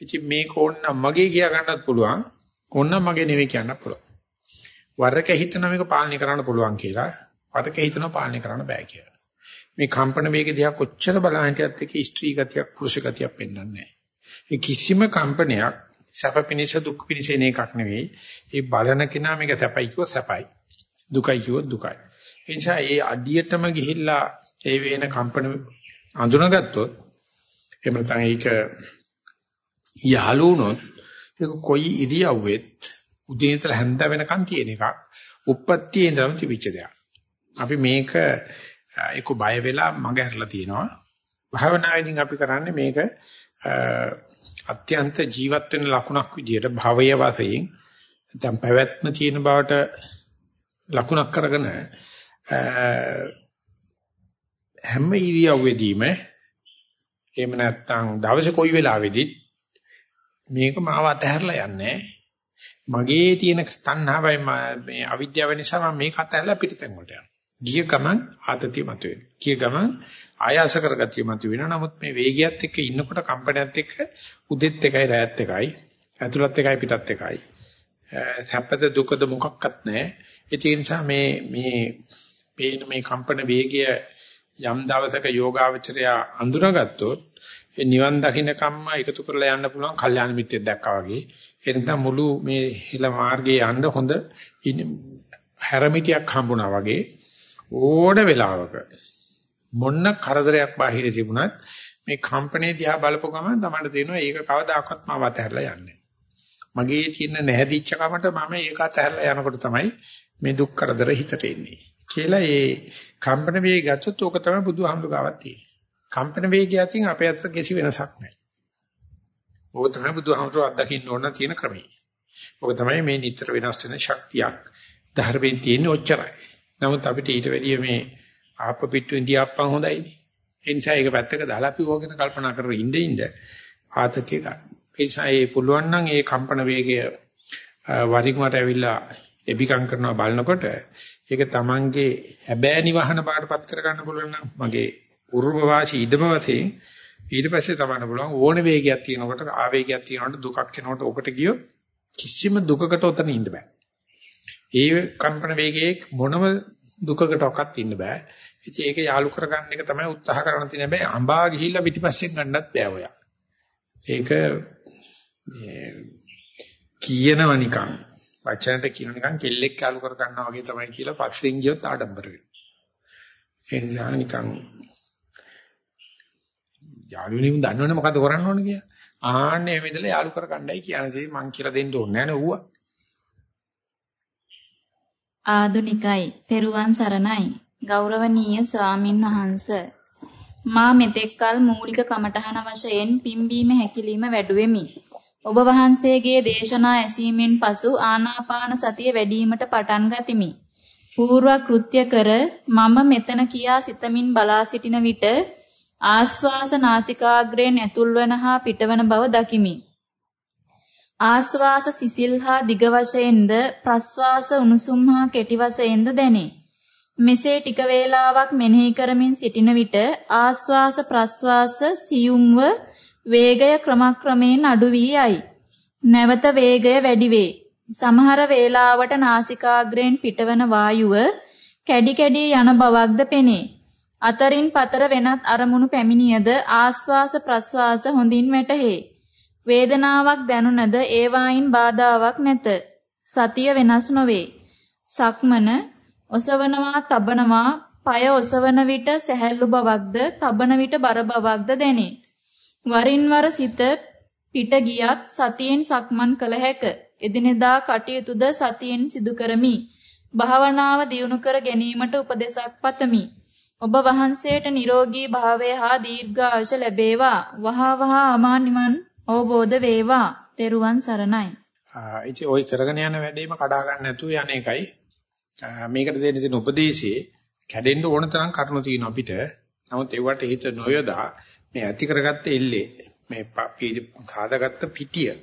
ඉතින් මේක ඕනනම් මගේ කියා ගන්නත් පුළුවන් ඕනනම් මගේ නෙවෙයි කියන්නත් පුළුවන්. වරක හිතන මේක පාලනය කරන්න පුළුවන් කියලා වරක හිතන පාලනය කරන්න බෑ කියලා මේ කම්පන වේග දිහා කොච්චර බලහිටියත් එක ස්ත්‍රී ගතියක් පුරුෂ ගතියක් පෙන්වන්නේ නැහැ කිසිම කම්පනයක් සැප පිනිස දුක් පිනිස එන එකක් නෙවෙයි. ඒ බලන කෙනා මේක සැපයි කිව්ව සැපයි. දුකයි කිව්ව දුකයි. ඒ නිසා ඒ අඩියටම ගිහිල්ලා ඒ වේන කම්පන අඳුනගත්තොත් එහෙම නැත්නම් ඒක යහලුනොත් ඒක කොයි ඉරියව්වෙත් උදේ ඉඳලා හැන්ද වෙනකන් තියෙන එකක්. උප්පත්තියේ ඉඳලම තිබිච්ච දෙයක්. අපි මේක ඒක බය වෙලා මග හැරලා තියෙනවා. භාවනාවේදී අපි කරන්නේ මේක අත්‍යන්ත ජීවත් වෙන ලකුණක් විදියට භවය වශයෙන් දැන් පැවැත්ම තියෙන බවට ලකුණක් කරගෙන හැම ඉරියව්වෙදීම එහෙම නැත්නම් දවසේ කොයි වෙලාවෙදිත් මේක මාව අතහැරලා යන්නේ මගේ තියෙන තණ්හාවයි මේ අවිද්‍යාව නිසා මම මේක අතහැරලා පිටිතෙන් වලට යනවා. ගිය ගමන් ආතතිය මතුවෙනවා. ගිය ගමන් ආයාස කරගතිය මතුවෙනවා. නමුත් මේ වේගයත් එක්ක ඉන්නකොට කම්පනයත් එක්ක උදෙත් එකයි රැයත් එකයි ඇතුළත් එකයි පිටත් එකයි. සැපද දුකද මොකක්වත් නැහැ. ඒ නිසා මේ මේ පේන මේ කම්පන වේගය යම් දවසක යෝගාවචරය අඳුනගත්තොත් ඒ නිවන් දකින්න කම්ම එකතු කරලා යන්න පුළුවන් කල්යාණ මිත්‍රයෙක් දැක්කා වගේ. ඒ නිසා මුළු මේ හිල මාර්ගයේ යන්න හොඳ හැරමිටියක් හම්බුණා වගේ ඕන වෙලාවක මොන්න කරදරයක් බාහිර තිබුණත් මේ කම්පණය දිහා බලපුව ගමන් තමයි තේරෙනවා ඒක කවදාකවත් මම අතහැරලා යන්නේ. මගේ තියෙන නැහැදිච්ච කමට මම ඒක අතහැරලා යනකොට තමයි මේ දුක් කරදර හිතට එන්නේ. කියලා ඒ කම්පන වේගය ගත්තොත් ඕක තමයි බුදුහාමුදුර ගාවක් තියෙන්නේ. කම්පන වේගය අතින් අපේ අතර කිසි වෙනසක් නැහැ. ඕක තමයි බුදුහාමුදුර අත්දකින්න ඕන තියෙන ක්‍රමය. ඕක තමයි මේ නිතර වෙනස් වෙන ශක්තියක් ධර්මයෙන් තියෙන ඔච්චරයි. නමුත් අපිට ඊට වැඩිය මේ ආප පිටු ඉන්දියාප්පන් හොඳයිනේ. ඒ නිසා ඒක පැත්තක දාලා අපි ඕකගෙන කල්පනා කරගෙන ඉඳ ඉඳ ආතතිය ගන්න. ඒ නිසා ඒ පුළුවන් නම් ඒ කම්පන වේගය වරින් වර ඇවිල්ලා එබිකම් කරනවා බලනකොට ඒක Tamange හැබෑ නිවහන බාටපත් කර ගන්න පුළුවන් නම් මගේ උරුම වාසී ඉදම වතේ ඊට පස්සේ තමන්න පුළුවන් ඕන වේගයක් තියෙනකොට ආවේගයක් තියෙනකොට දුකක් එනකොට ඔකට ගියොත් කිසිම දුකකට උතන ඉන්න බෑ. ඒ කම්පන වේගයේ මොනම දුකකටවත් ඉන්න බෑ. ඉතින් ඒක යාලු කරගන්න එක තමයි උත්සාහ කරන්න තියෙන හැබැයි අඹා ගිහිල්ලා පිටිපස්සෙන් ගන්නත් බෑ ඔයා. ඒක කියනව නිකන් වචනට කියන නිකන් කෙල්ලෙක් යාලු කර ගන්නවා වගේ තමයි කියලා පස්සෙන් ගියොත් ආඩම්බර වෙනවා. ඒ නිසා නිකන් යාළුවනේ උන් දන්නවනේ මොකද කරන්න ඕන කියලා. ආන්නේ මෙතන යාලු කර ගන්නයි කියන්නේ මං කියලා දෙන්න ඕනේ නෑ නේ ඌවා. ආදුනිකයි තෙරුවන් සරණයි ගෞරවනීය ස්වාමින් වහන්ස මා මෙතෙක්කල් මූලික කමඨහන වශයෙන් පිම්බීම හැකිලිම වැඩුවෙමි ඔබ වහන්සේගේ දේශනා ඇසීමෙන් පසු ආනාපාන සතිය වැඩිවීමට පටන් ගතිමි పూర్ව කෘත්‍ය කර මම මෙතන කියා සිතමින් බලා සිටින විට ආස්වාස නාසිකාග්‍රයෙන් ඇතුල්වන හා පිටවන බව දකිමි ආස්වාස සිසිල් හා දිග වශයෙන්ද ප්‍රස්වාස උණුසුම් හා කෙටි වශයෙන්ද දැනේ. මෙසේ ටික වේලාවක් මෙනෙහි කරමින් සිටින විට ආස්වාස ප්‍රස්වාස සියුම්ව වේගය ක්‍රමක්‍රමයෙන් අඩු වී යයි. නැවත වේගය වැඩි වේ. සමහර වේලාවට නාසිකාග්‍රයෙන් පිටවන වායුව කැඩි කැඩි යන බවක්ද පෙනේ. අතරින් පතර වෙනත් අරමුණු පැමිණියද ආස්වාස ප්‍රස්වාස හොඳින් වැටහේ. වේදනාවක් දැනුණද ඒවායින් බාධාවක් නැත. සතිය වෙනස් නොවේ. සක්මන ඔසවනවා, තබනවා, পায় ඔසවන විට සැහැල්ලු බවක්ද, තබන විට බර බවක්ද දැනේ. වරින් වර සිත පිට ගියත් සතියෙන් සක්මන් කළ හැක. එදිනෙදා කටයුතුද සතියෙන් සිදු කරමි. භාවනාව දියුණු කර ගැනීමට උපදෙසක් පතමි. ඔබ වහන්සේට නිරෝගී භාවය හා දීර්ඝායුෂ ලැබේවා. වහා වහා අමා නිවන් අවබෝධ වේවා. තෙරුවන් සරණයි. ඉතින් ওই කරගෙන යන වැඩේම කඩා ගන්න නැතුව යන එකයි මේකට දෙන්න තියෙන උපදේශයේ කැඩෙන්න ඕන තරම් කරුණු තියෙනවා අපිට. නමුත් ඒවට හිත නොයදා මේ ඇති කරගත්ත එල්ලේ මේ සාදාගත්ත පිටිය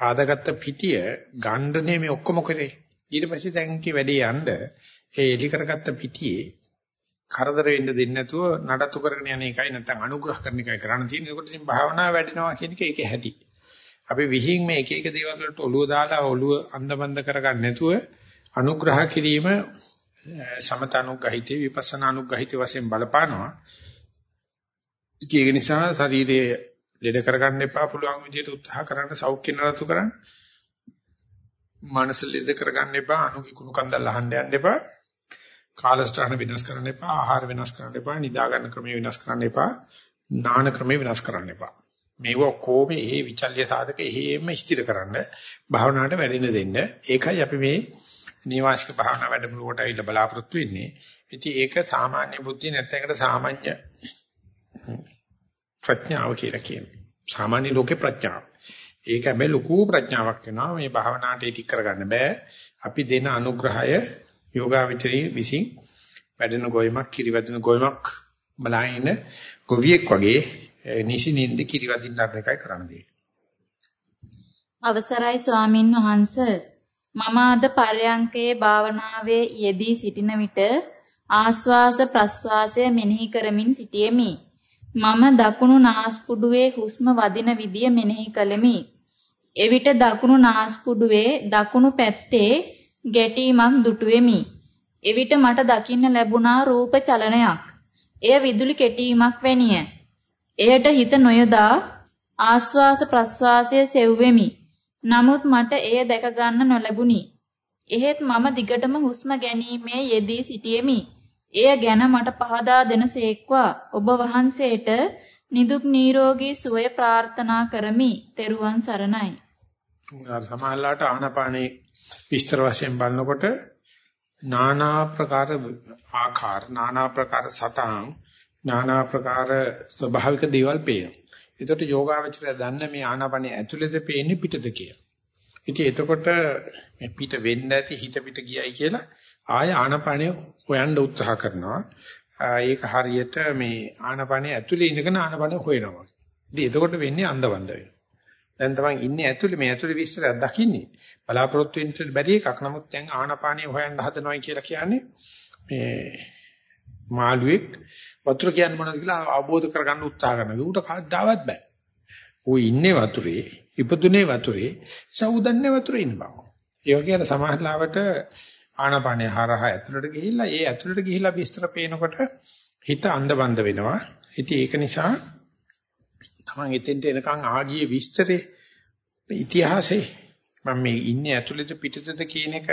ආදාගත්ත පිටිය ගණ්ඩනේ මේ ඔක්කොම කරේ. ඊට පස්සේ දැන් කි වැඩේ යන්න ඒ එලි කරගත්ත පිටියේ කරදර වෙන්න දෙන්නේ නැතුව නඩත්තු කරගෙන යන එකයි නැත්නම් අනුග්‍රහ කරන එකයි කරන්න තියෙන්නේ. ඒකට ඉතින් භාවනාව වැඩිනවා කියන එක ඒකේ හැටි. අපි විහිං මේ එක එක දේවල් වලට ඔළුව දාලා ඔළුව අන්දමන්ද කරගන්න නැතුව අනුග්‍රහ කිරීම සමතනුග්‍රහිතේ විපස්සනානුග්‍රහිතේ වශයෙන් බලපානවා. ඒක නිසා ශරීරයේ ලෙඩ කරගන්න එපා පුළුවන් විදිහට උත්සාහ කරන්න සෞඛ්‍ය නරතු කරන්න. මනස ලෙඩ කරගන්න එපා අනුකි කුණු කන්දල් අහන්න යන්න එපා. කාලස්ත්‍රාණ වෙනස් කරන්න එපා ආහාර වෙනස් කරන්න එපා නිදා ගන්න ක්‍රමය වෙනස් කරන්න එපා නාන ක්‍රමය වෙනස් කරන්න එපා. මේව කොහොම ඒ විචල්්‍ය සාධක එහෙම ස්ථිර කරන්න භාවනාවට වැඩෙන්න දෙන්න. ඒකයි අපි මේ නීවාසික භාවනා වැඩමුළුවට ඇවිල්ලා බලාපොරොත්තු වෙන්නේ. ඉතින් ඒක සාමාන්‍ය බුද්ධිය නැත්නම් ඒකට සාමාන්‍ය ප්‍රඥාව කියලා කියන්නේ. සාමාන්‍ය ලෝකේ ප්‍රඥාව. ඒක හැබැයි ලොකු ප්‍රඥාවක් වෙනවා මේ භාවනාවට ඒක කරගන්න බෑ. අපි දෙන අනුග්‍රහය යෝගාවචරී විසින් වැඩෙන ගොයමක් කිරිවැදෙන ගොයමක් බලයින ගොවියෙක් වගේ නිසිනින්ද කිරිවැදින්න එකයි කරන්නේ. අවසරයි ස්වාමින් වහන්සේ මම අද පර්යංකයේ භාවනාවේ යෙදී සිටින විට ආස්වාස ප්‍රස්වාසය මෙනෙහි කරමින් සිටියෙමි. මම දකුණු නාස්පුඩුවේ හුස්ම වදින විදිය මෙනෙහි කළෙමි. එවිට දකුණු නාස්පුඩුවේ දකුණු පැත්තේ ගැටීමක් දුටුවෙමි. එවිට මට දකින්න ලැබුණා රූප චලනයක්. එය විදුලි කෙටීමක් වැනිය. එයට හිත නොයදා ආස්වාස ප්‍රස්වාසය සෙව්වෙමි. නමුත් මට එය දැක ගන්න නොලැබුණි. එහෙත් මම දිගටම හුස්ම ගැනීමේ යෙදී සිටියෙමි. එය ගැන මට පහදා දෙනසේක්වා ඔබ වහන්සේට නිදුක් නිරෝගී සුවය ප්‍රාර්ථනා කරමි. ත්වන් සරණයි. අර සමහරලාට ආනපානේ විස්තර වශයෙන් බලනකොට නානා ප්‍රකාර ආකාර නානා ප්‍රකාර සතහන් නානා ප්‍රකාර ස්වභාවික දේවල් පේනවා. ඒකට යෝගාවචරය දන්න මේ ආනාපානිය ඇතුළේද පේන්නේ පිටද කියලා. ඉතින් එතකොට මේ පිට වෙන්න ඇති හිත පිට ගියයි කියලා ආය ආනාපානිය හොයන්න උත්සාහ කරනවා. ඒක හරියට මේ ආනාපානිය ඇතුලේ ඉඳගෙන ආනාපානිය හොයනවා. ඉතින් එතකොට වෙන්නේ අන්ධවන්ද වෙනවා. දැන් තමයි ඉන්නේ ඇතුලේ මේ ඇතුලේ විස්තරයක් දකින්නේ. බලාපොරොත්තු වෙන්න බැරි එකක්. නමුත් දැන් ආනාපානේ හොයන්න හදනවා කියලා කියන්නේ මේ මාළුවෙක් වතුර කියන්නේ මොනවද කියලා අවබෝධ කරගන්න උත්සාහ කරනවා. ඌට කවදාවත් බෑ. ඌ ඉන්නේ වතුරේ, ඉපදුනේ වතුරේ, සවුදන්නේ වතුරේ ඉන්න බව. ඒ වගේ අර සමාහලාවට ආනාපානේ හරහා ඇතුළට ගිහිල්ලා ඒ ඇතුළට ගිහිල්ලා විස්තර පේනකොට හිත අන්ධබන්ද වෙනවා. ඉතින් ඒක නිසා තමන් එතෙන්ට එනකන් ආගියේ විස්තරේ ඉතිහාසයේ මම මේ ඉන්නේ ඇතුළත පිටතද කියන එක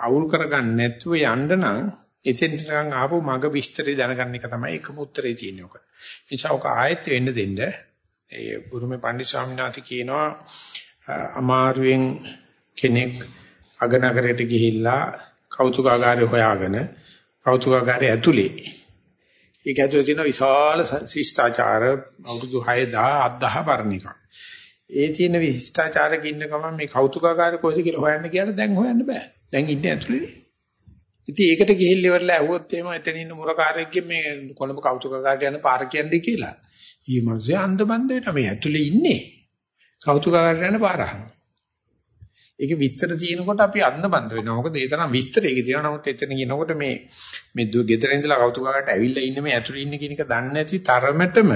අවුල් කරගන්න නැතුව යන්න නම් එතෙන්ට නිකන් ආපු මග විස්තරي දැනගන්න එක තමයි එකම උත්තරේ තියෙන්නේ ඔක. නිසා ඔක ආයෙත් වෙන්න දෙන්න. ඒ බුරුමේ පණ්ඩිත ස්වාමීන් වහන්සේ කියනවා අමාරුවෙන් කෙනෙක් අගනගරයට ගිහිල්ලා කෞතුකාගාරය හොයාගෙන කෞතුකාගාරය ඇතුලේ ඒක ඇතුලේ තියෙන විශාල ශිෂ්ටාචාර අවුරුදු 6000 7000 පරණ එකක්. ඒ තියෙන විශිෂ්ටාචාරක ඉන්න ගමන් මේ කෞතුකාගාරය කොහෙද කියලා හොයන්න කියලා දැන් හොයන්න බෑ. දැන් ඉන්නේ ඇතුලේ. ඉතින් ඒකට ගිහිල්ලා ඉවරලා ඇහුවොත් එහෙම එතන ඉන්න මුරකාරයෙක්ගෙන් මේ කොළඹ කෞතුකාගාරයට යන පාර කියන්නේ කියලා. ඊ මොන්සේ අන්දමන්ද වෙන මේ ඇතුලේ ඉන්නේ. කෞතුකාගාරයට යන පාර ඒක විස්තර තියෙනකොට අපි අන්දමන්ද වෙනවා. මොකද ඒ තරම් විස්තර ඒකේ තියෙනවා. නමුත් එතන කියනකොට මේ මේ ගෙදර ඉඳලා කෞතුකාගාරයට ඇවිල්ලා ඉන්නේ මේ ඇතුලේ ඉන්නේ කියන එක දන්නේ නැති තරමටම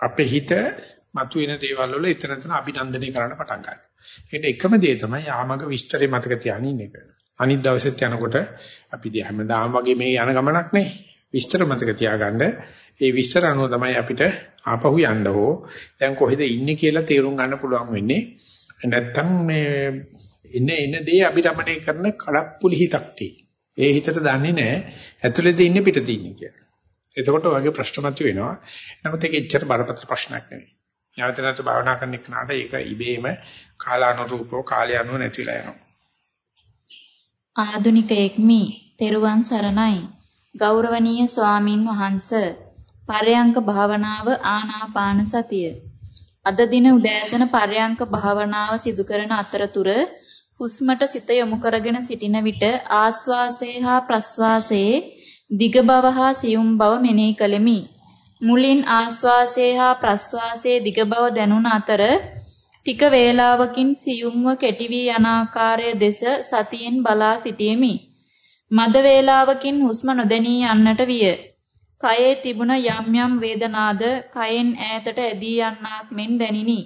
අපේ හිත මතුවෙන දේවල් වල එතන එතන අභිනන්දනය කරන්න පටන් ගන්නවා. ඒකට එකම දේ තමයි ආමග විස්තරේ මතක තියාගෙන ඉන්න එක. අනිත් දවසෙත් යනකොට අපි දිහා හැමදාම වගේ මේ යන ගමනක් නේ. විස්තර මතක තියාගන්න. ඒ විස්තර අනුව තමයි අපිට ආපහු යන්න ඕ. දැන් කොහෙද ඉන්නේ කියලා තේරුම් ගන්න පුළුවන් වෙන්නේ. නැත්තම් මේ ඉන්නේ ඉන්න දේ අභිරමණය කරන කඩප්පුලි හිතක් තියෙන. ඒ හිතට දන්නේ නැහැ ඇතුළේද ඉන්නේ පිටත ඉන්නේ කියලා. එතකොට වගේ ප්‍රශ්න මතුවෙනවා. නමුත් ඒක එච්චර බරපතල ප්‍රශ්නයක් නෙවෙයි. නැවත නැවත භාවනා කරන එකට ඒක ඉබේම කාලානුරූපව කාලය අනුව නැතිලා යනවා. ආදුනිකයෙක්මි තෙරුවන් සරණයි. ගෞරවනීය ස්වාමින් වහන්සේ පරයන්ක භාවනාව ආනාපාන සතිය. අද දින උදෑසන පරයන්ක භාවනාව සිදු කරන අතරතුර හුස්මට සිත යොමු කරගෙන සිටින විට ආස්වාසයේ හා ප්‍රස්වාසයේ දිග බව හා සියුම් බව මෙනෙහි කළෙමි. මුලින් ආස්වාසයේ හා ප්‍රස්වාසයේ දිග බව දැනුණ අතර ටික වේලාවකින් සියුම්ව කෙටි වී යන ආකාරය දෙස සතියෙන් බලා සිටියෙමි. මද වේලාවකින් හුස්ම නොදැනී යන්නට විය. කයේ තිබුණ යම් යම් වේදනාද කයෙන් ඈතට ඇදී යන්නක් මෙන් දැනිනි.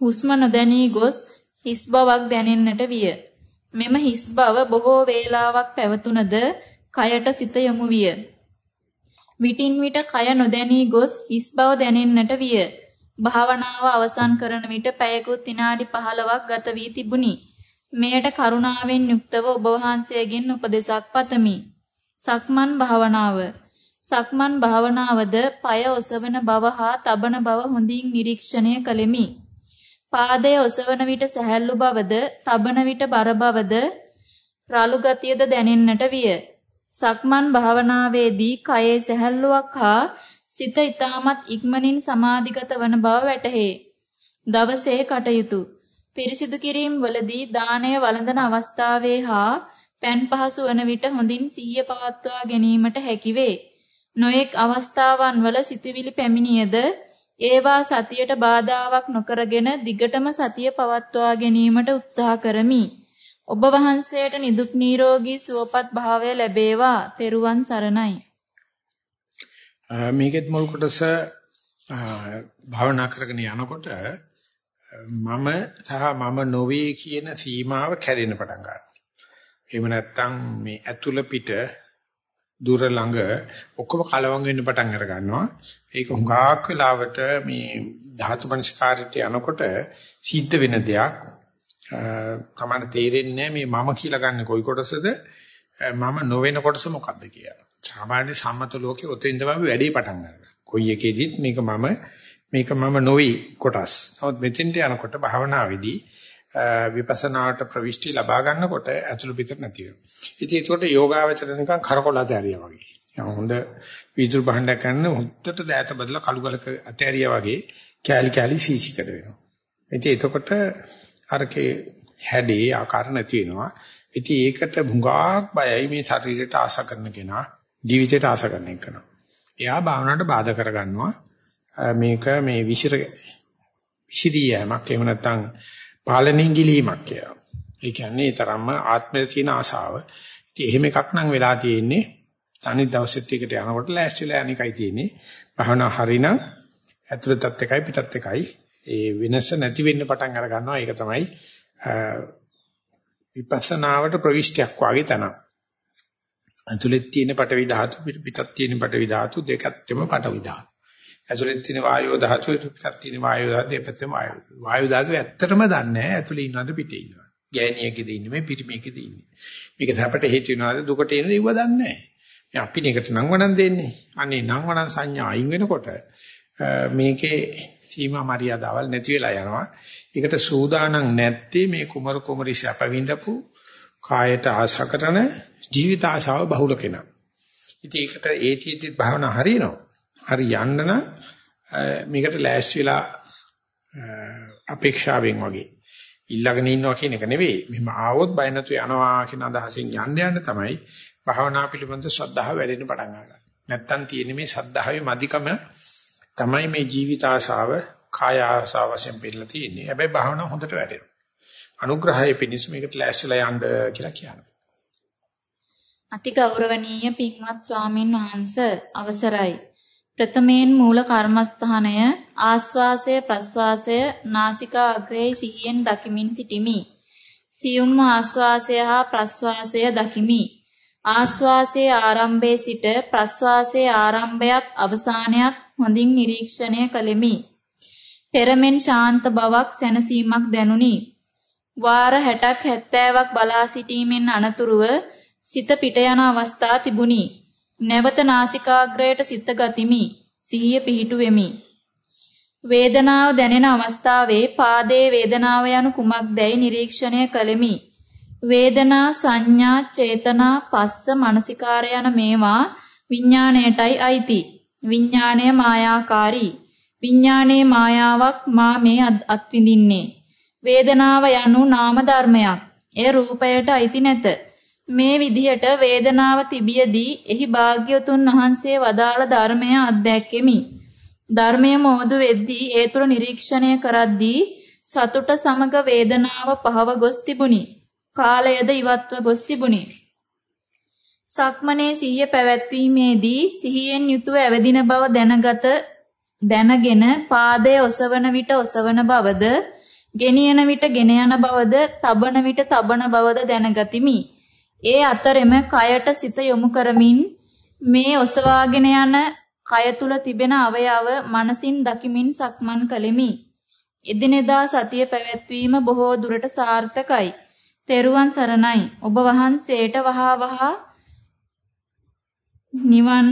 හුස්ම නොදැනී ගොස් හිස් බවක් දැනෙන්නට විය. මෙම හිස් බව බොහෝ වේලාවක් පැවතුනද කයට සිත යොමු විය. විටින් විට කය නොදැනී ගොස් හිස් බව දැනෙන්නට විය. භාවනාව අවසන් කරන විට පැයකුත් විනාඩි 15ක් ගත වී තිබුණි. මෙයට කරුණාවෙන් යුක්තව ඔබ වහන්සේගෙන් උපදෙසක් පතමි. සක්මන් භාවනාව සක්මන් භාවනාවද পায় ඔසවන බව හා තබන බව හොඳින් නිරීක්ෂණය කළෙමි. පාදයේ ඔසවන විට සැහැල්ලු බවද, තබන විට බර බවද, රළු ගතියද දැනෙන්නට විය. සක්මන් භාවනාවේදී කයේ සැහැල්ලුවක් හා සිත ඊටමත් ඉක්මනින් සමාධිගත වන බව වැටහේ. දවසේ කටයුතු පිරිසිදු කිරීම වලදී දාණය වළඳන අවස්ථාවේ හා පෑන් පහසු වන විට හොඳින් සිහිය පවත්වා ගැනීමට හැකිවේ. නොඑක් අවස්ථාවන් වල සිතුවිලි පැමිණියද ඒවා සතියට බාධාවක් නොකරගෙන දිගටම සතිය පවත්වා ගැනීමට උත්සාහ කරමි. ඔබ වහන්සේට නිදුක් නිරෝගී සුවපත් භාවය ලැබේවා. තෙරුවන් සරණයි. මේකෙත් මුල් කොටස භාවනා කරගෙන යනකොට මම සහ මම නොවේ කියන සීමාව කැඩෙන්න පටන් ගන්නවා. එහෙම නැත්නම් මේ ඇතුළ පිට දුර ළඟ ඔක්කොම කලවම් වෙන්න පටන් අර ගන්නවා. ඒක හුඟක් වෙලාවට මේ ධාතු මනස්කාරයට යනකොට සිද්ධ වෙන දෙයක්. තමයි තේරෙන්නේ මේ මම කියලා ගන්න කොයි කොටසද මම නොවන කොටස මොකද්ද කියලා. සාමාන්‍ය සම්මත ලෝකේ ඔතෙන් තමයි වැඩේ පටන් ගන්න. කොයි එකෙදිත් මේක මම මේක මම නොවි කොටස්. නමුත් මෙතෙන්ට යනකොට භාවනාවේදී විපස්සනාවට ප්‍රවිෂ්ටි ලබා ගන්නකොට ඇතුළු පිට නැති වෙනවා. ඉතින් ඒකට යෝගාවචර නිකන් කරකොල ඇතරියා වගේ. හොඳ වීදුරු භාණ්ඩයක් ගන්න හොද්දට දෑත බදලා කළු ගලක ඇතරියා වගේ කෑලි කෑලි සීසිකද වෙනවා. ඉතින් එතකොට අරකේ හැඩේ ආකාර නැති වෙනවා. ඉතින් ඒකට භුඟාක් බයයි මේ ශරීරයට ආස කරන කෙනා ජීවිතයට ආස කරන එක කරනවා. එයා භාවනාවට බාධා කරගන්නවා. මේක මේ විසිර විසිරියමක් එහෙම නැත්නම් පාලනයෙන් ගිලීමක් කියලා. ඒ කියන්නේ තරම්ම ආත්මයේ තියෙන ආශාව. ඉතින් එහෙම එකක් නම් වෙලා තියෙන්නේ තනි දවසෙත් එකට යනකොට ලෑස්තිලා යන්නේකයි තියෙන්නේ. භවනා හරිනම් ඇතුළතත් එකයි පිටත් එකයි. ඒ වෙනස නැති වෙන්න පටන් අර ගන්නවා. ඒක තමයි විපස්සනාවට ප්‍රවිෂ්ටයක් වාගේ තනක්. ඇතුළෙත් තියෙන පටවි ධාතු පිටත් තියෙන පටවි ධාතු දෙකත්තෙම පටවි ධාතු. ඇතුළේ තියෙන වායෝ ධාතුව පිටත් තියෙන වායෝ ධාතුව දෙපැත්තම වායෝ. වායෝ ධාතුව ඇත්තටම දන්නේ නැහැ ඇතුළේ ඉන්නවද පිටේ ඉන්නවද. ගෑණියෙක්ද ඉන්නේ මේ පිරිමියෙක්ද ඉන්නේ. මේක සැපට හේතු වෙනවද දුකට එනද ඉව දන්නේ නැහැ. මේ අපි නේකට නංවනන් දෙන්නේ. අනේ නංවනන් සංඥා අයින් වෙනකොට මේකේ සීමා මරියාදාවල් නැති වෙලා යනවා. ඒකට සූදානම් නැත්තේ මේ කුමරු කුමරි සැප විඳපු කායට ආශා කරන ජීවිත ආශාව බහුල කෙනා. ඉතින් ඒකට ඒතිෙදි භාවනා හරියනවා. හරි යන්න නම් මේකට ලෑස්ති වෙලා අපේක්ෂාවෙන් වගේ ඉල්ලගෙන ඉන්නවා කියන එක නෙවෙයි. මෙහෙම ආවොත් බය නැතු යනවා කියන අදහසින් යන්න යන්න තමයි භාවනා පිළිබඳ ශ්‍රද්ධාව වැඩෙන්න පටන් ගන්නවා. නැත්තම් තියෙන මේ ශ්‍රද්ධාවේ මදිකම තමයි මේ ජීවිත ආශාව, කාය ආශාව වශයෙන් පිළිලා තියෙන්නේ. හැබැයි භාවනාව හොඳට වැඩෙනවා. අනුග්‍රහය පිණිස මේකට ලෑස්තිලා යන්න කියලා කියනවා. අති ගෞරවනීය පින්වත් ස්වාමින් වහන්සේ අවසරයි. ප්‍රථමයෙන් මූල කර්මස්ථානය ආස්වාසය ප්‍රස්වාසය නාසිකා අග්‍රේ සිහියෙන් දකිමින් සිටිමි. සියුම් ආස්වාසය හා ප්‍රස්වාසය දකිමි. ආස්වාසයේ ආරම්භයේ සිට ප්‍රස්වාසයේ ආරම්භයත් අවසානයත් හොඳින් නිරීක්ෂණය කළෙමි. පෙරමෙන් ශාන්ත බවක් සැනසීමක් දැනුනි. වාර 60ක් 70ක් බලා සිටීමෙන් අනතුරුව සිත පිට යන අවස්ථා තිබුණි. නැවත නාසිකාග්‍රයට සිත ගතිමි. සිහිය පිහිටුවෙමි. වේදනාව දැනෙන අවස්ථාවේ පාදයේ වේදනාව යනු කුමක්දැයි නිරීක්ෂණය කළෙමි. වේදනා සංඥා චේතනා පස්ස මනසිකාර යන මේවා විඥාණයටයි අයිති. විඥාණය මායාකාරී. විඥානයේ මායාවක් මා මේ අත්විඳින්නේ. වේදනාව යනු නාම ධර්මයක්. එය රූපයට අයිති නැත. මේ විදිහට වේදනාව තිබියදී එහි භාග්‍යතුන් වහන්සේ වදාළ ධර්මය අත්දැක්කෙමි. ධර්මය මෝදු වෙද්දී ඒ තුල නිරීක්ෂණය කරද්දී සතුට සමග වේදනාව පහව ගොස් තිබුණි. කාලයද ඉවත්ව ගොස් තිබුණි. සක්මනේ සිහිය පැවැත්වීමේදී සිහියෙන් යුතුව ඇවදින බව දැනගත දැනගෙන පාදයේ ඔසවන විට ඔසවන බවද ගෙනියන විට ගෙන යන බවද තබන විට තබන බවද දැනගතිමි. ඒ අතරෙම කයට සිත යොමු කරමින් මේ ඔසවාගෙන යන කය තුල තිබෙන අවයව මනසින් දකිමින් සක්මන් කළෙමි. එදිනෙදා සතිය පැවැත්වීම බොහෝ දුරට සාර්ථකයි. තෙරුවන් සරණයි. ඔබ වහන්සේට වහා වහා නිවන්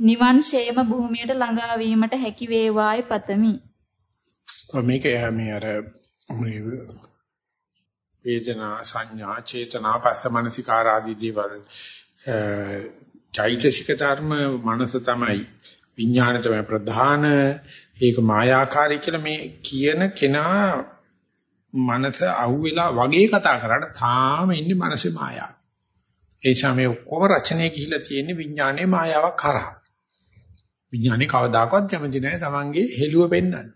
නිවන් ෂේම භූමියට ළඟා වීමට හැකි වේවායි පතමි. මේක මේ අර වේදනා සංඥා චේතනා පස්සමනසිකාර ආදී දේවල් චෛතසික ධර්ම මනස තමයි විඥාන තමයි ප්‍රධාන ඒක මායාකාරී කියලා මේ කියන කෙනා මනස අහුවෙලා වගේ කතා කරාට තාම ඉන්නේ මනසේ මායාව. ඒ නිසා මේ ඔක්කොම රචනයේ ගිහිලා තියෙන්නේ විඥානයේ මායාවක් කරා. විඥානේ කවදාකවත් කැමති නැහැ Tamange හෙළුව පෙන්වන්න.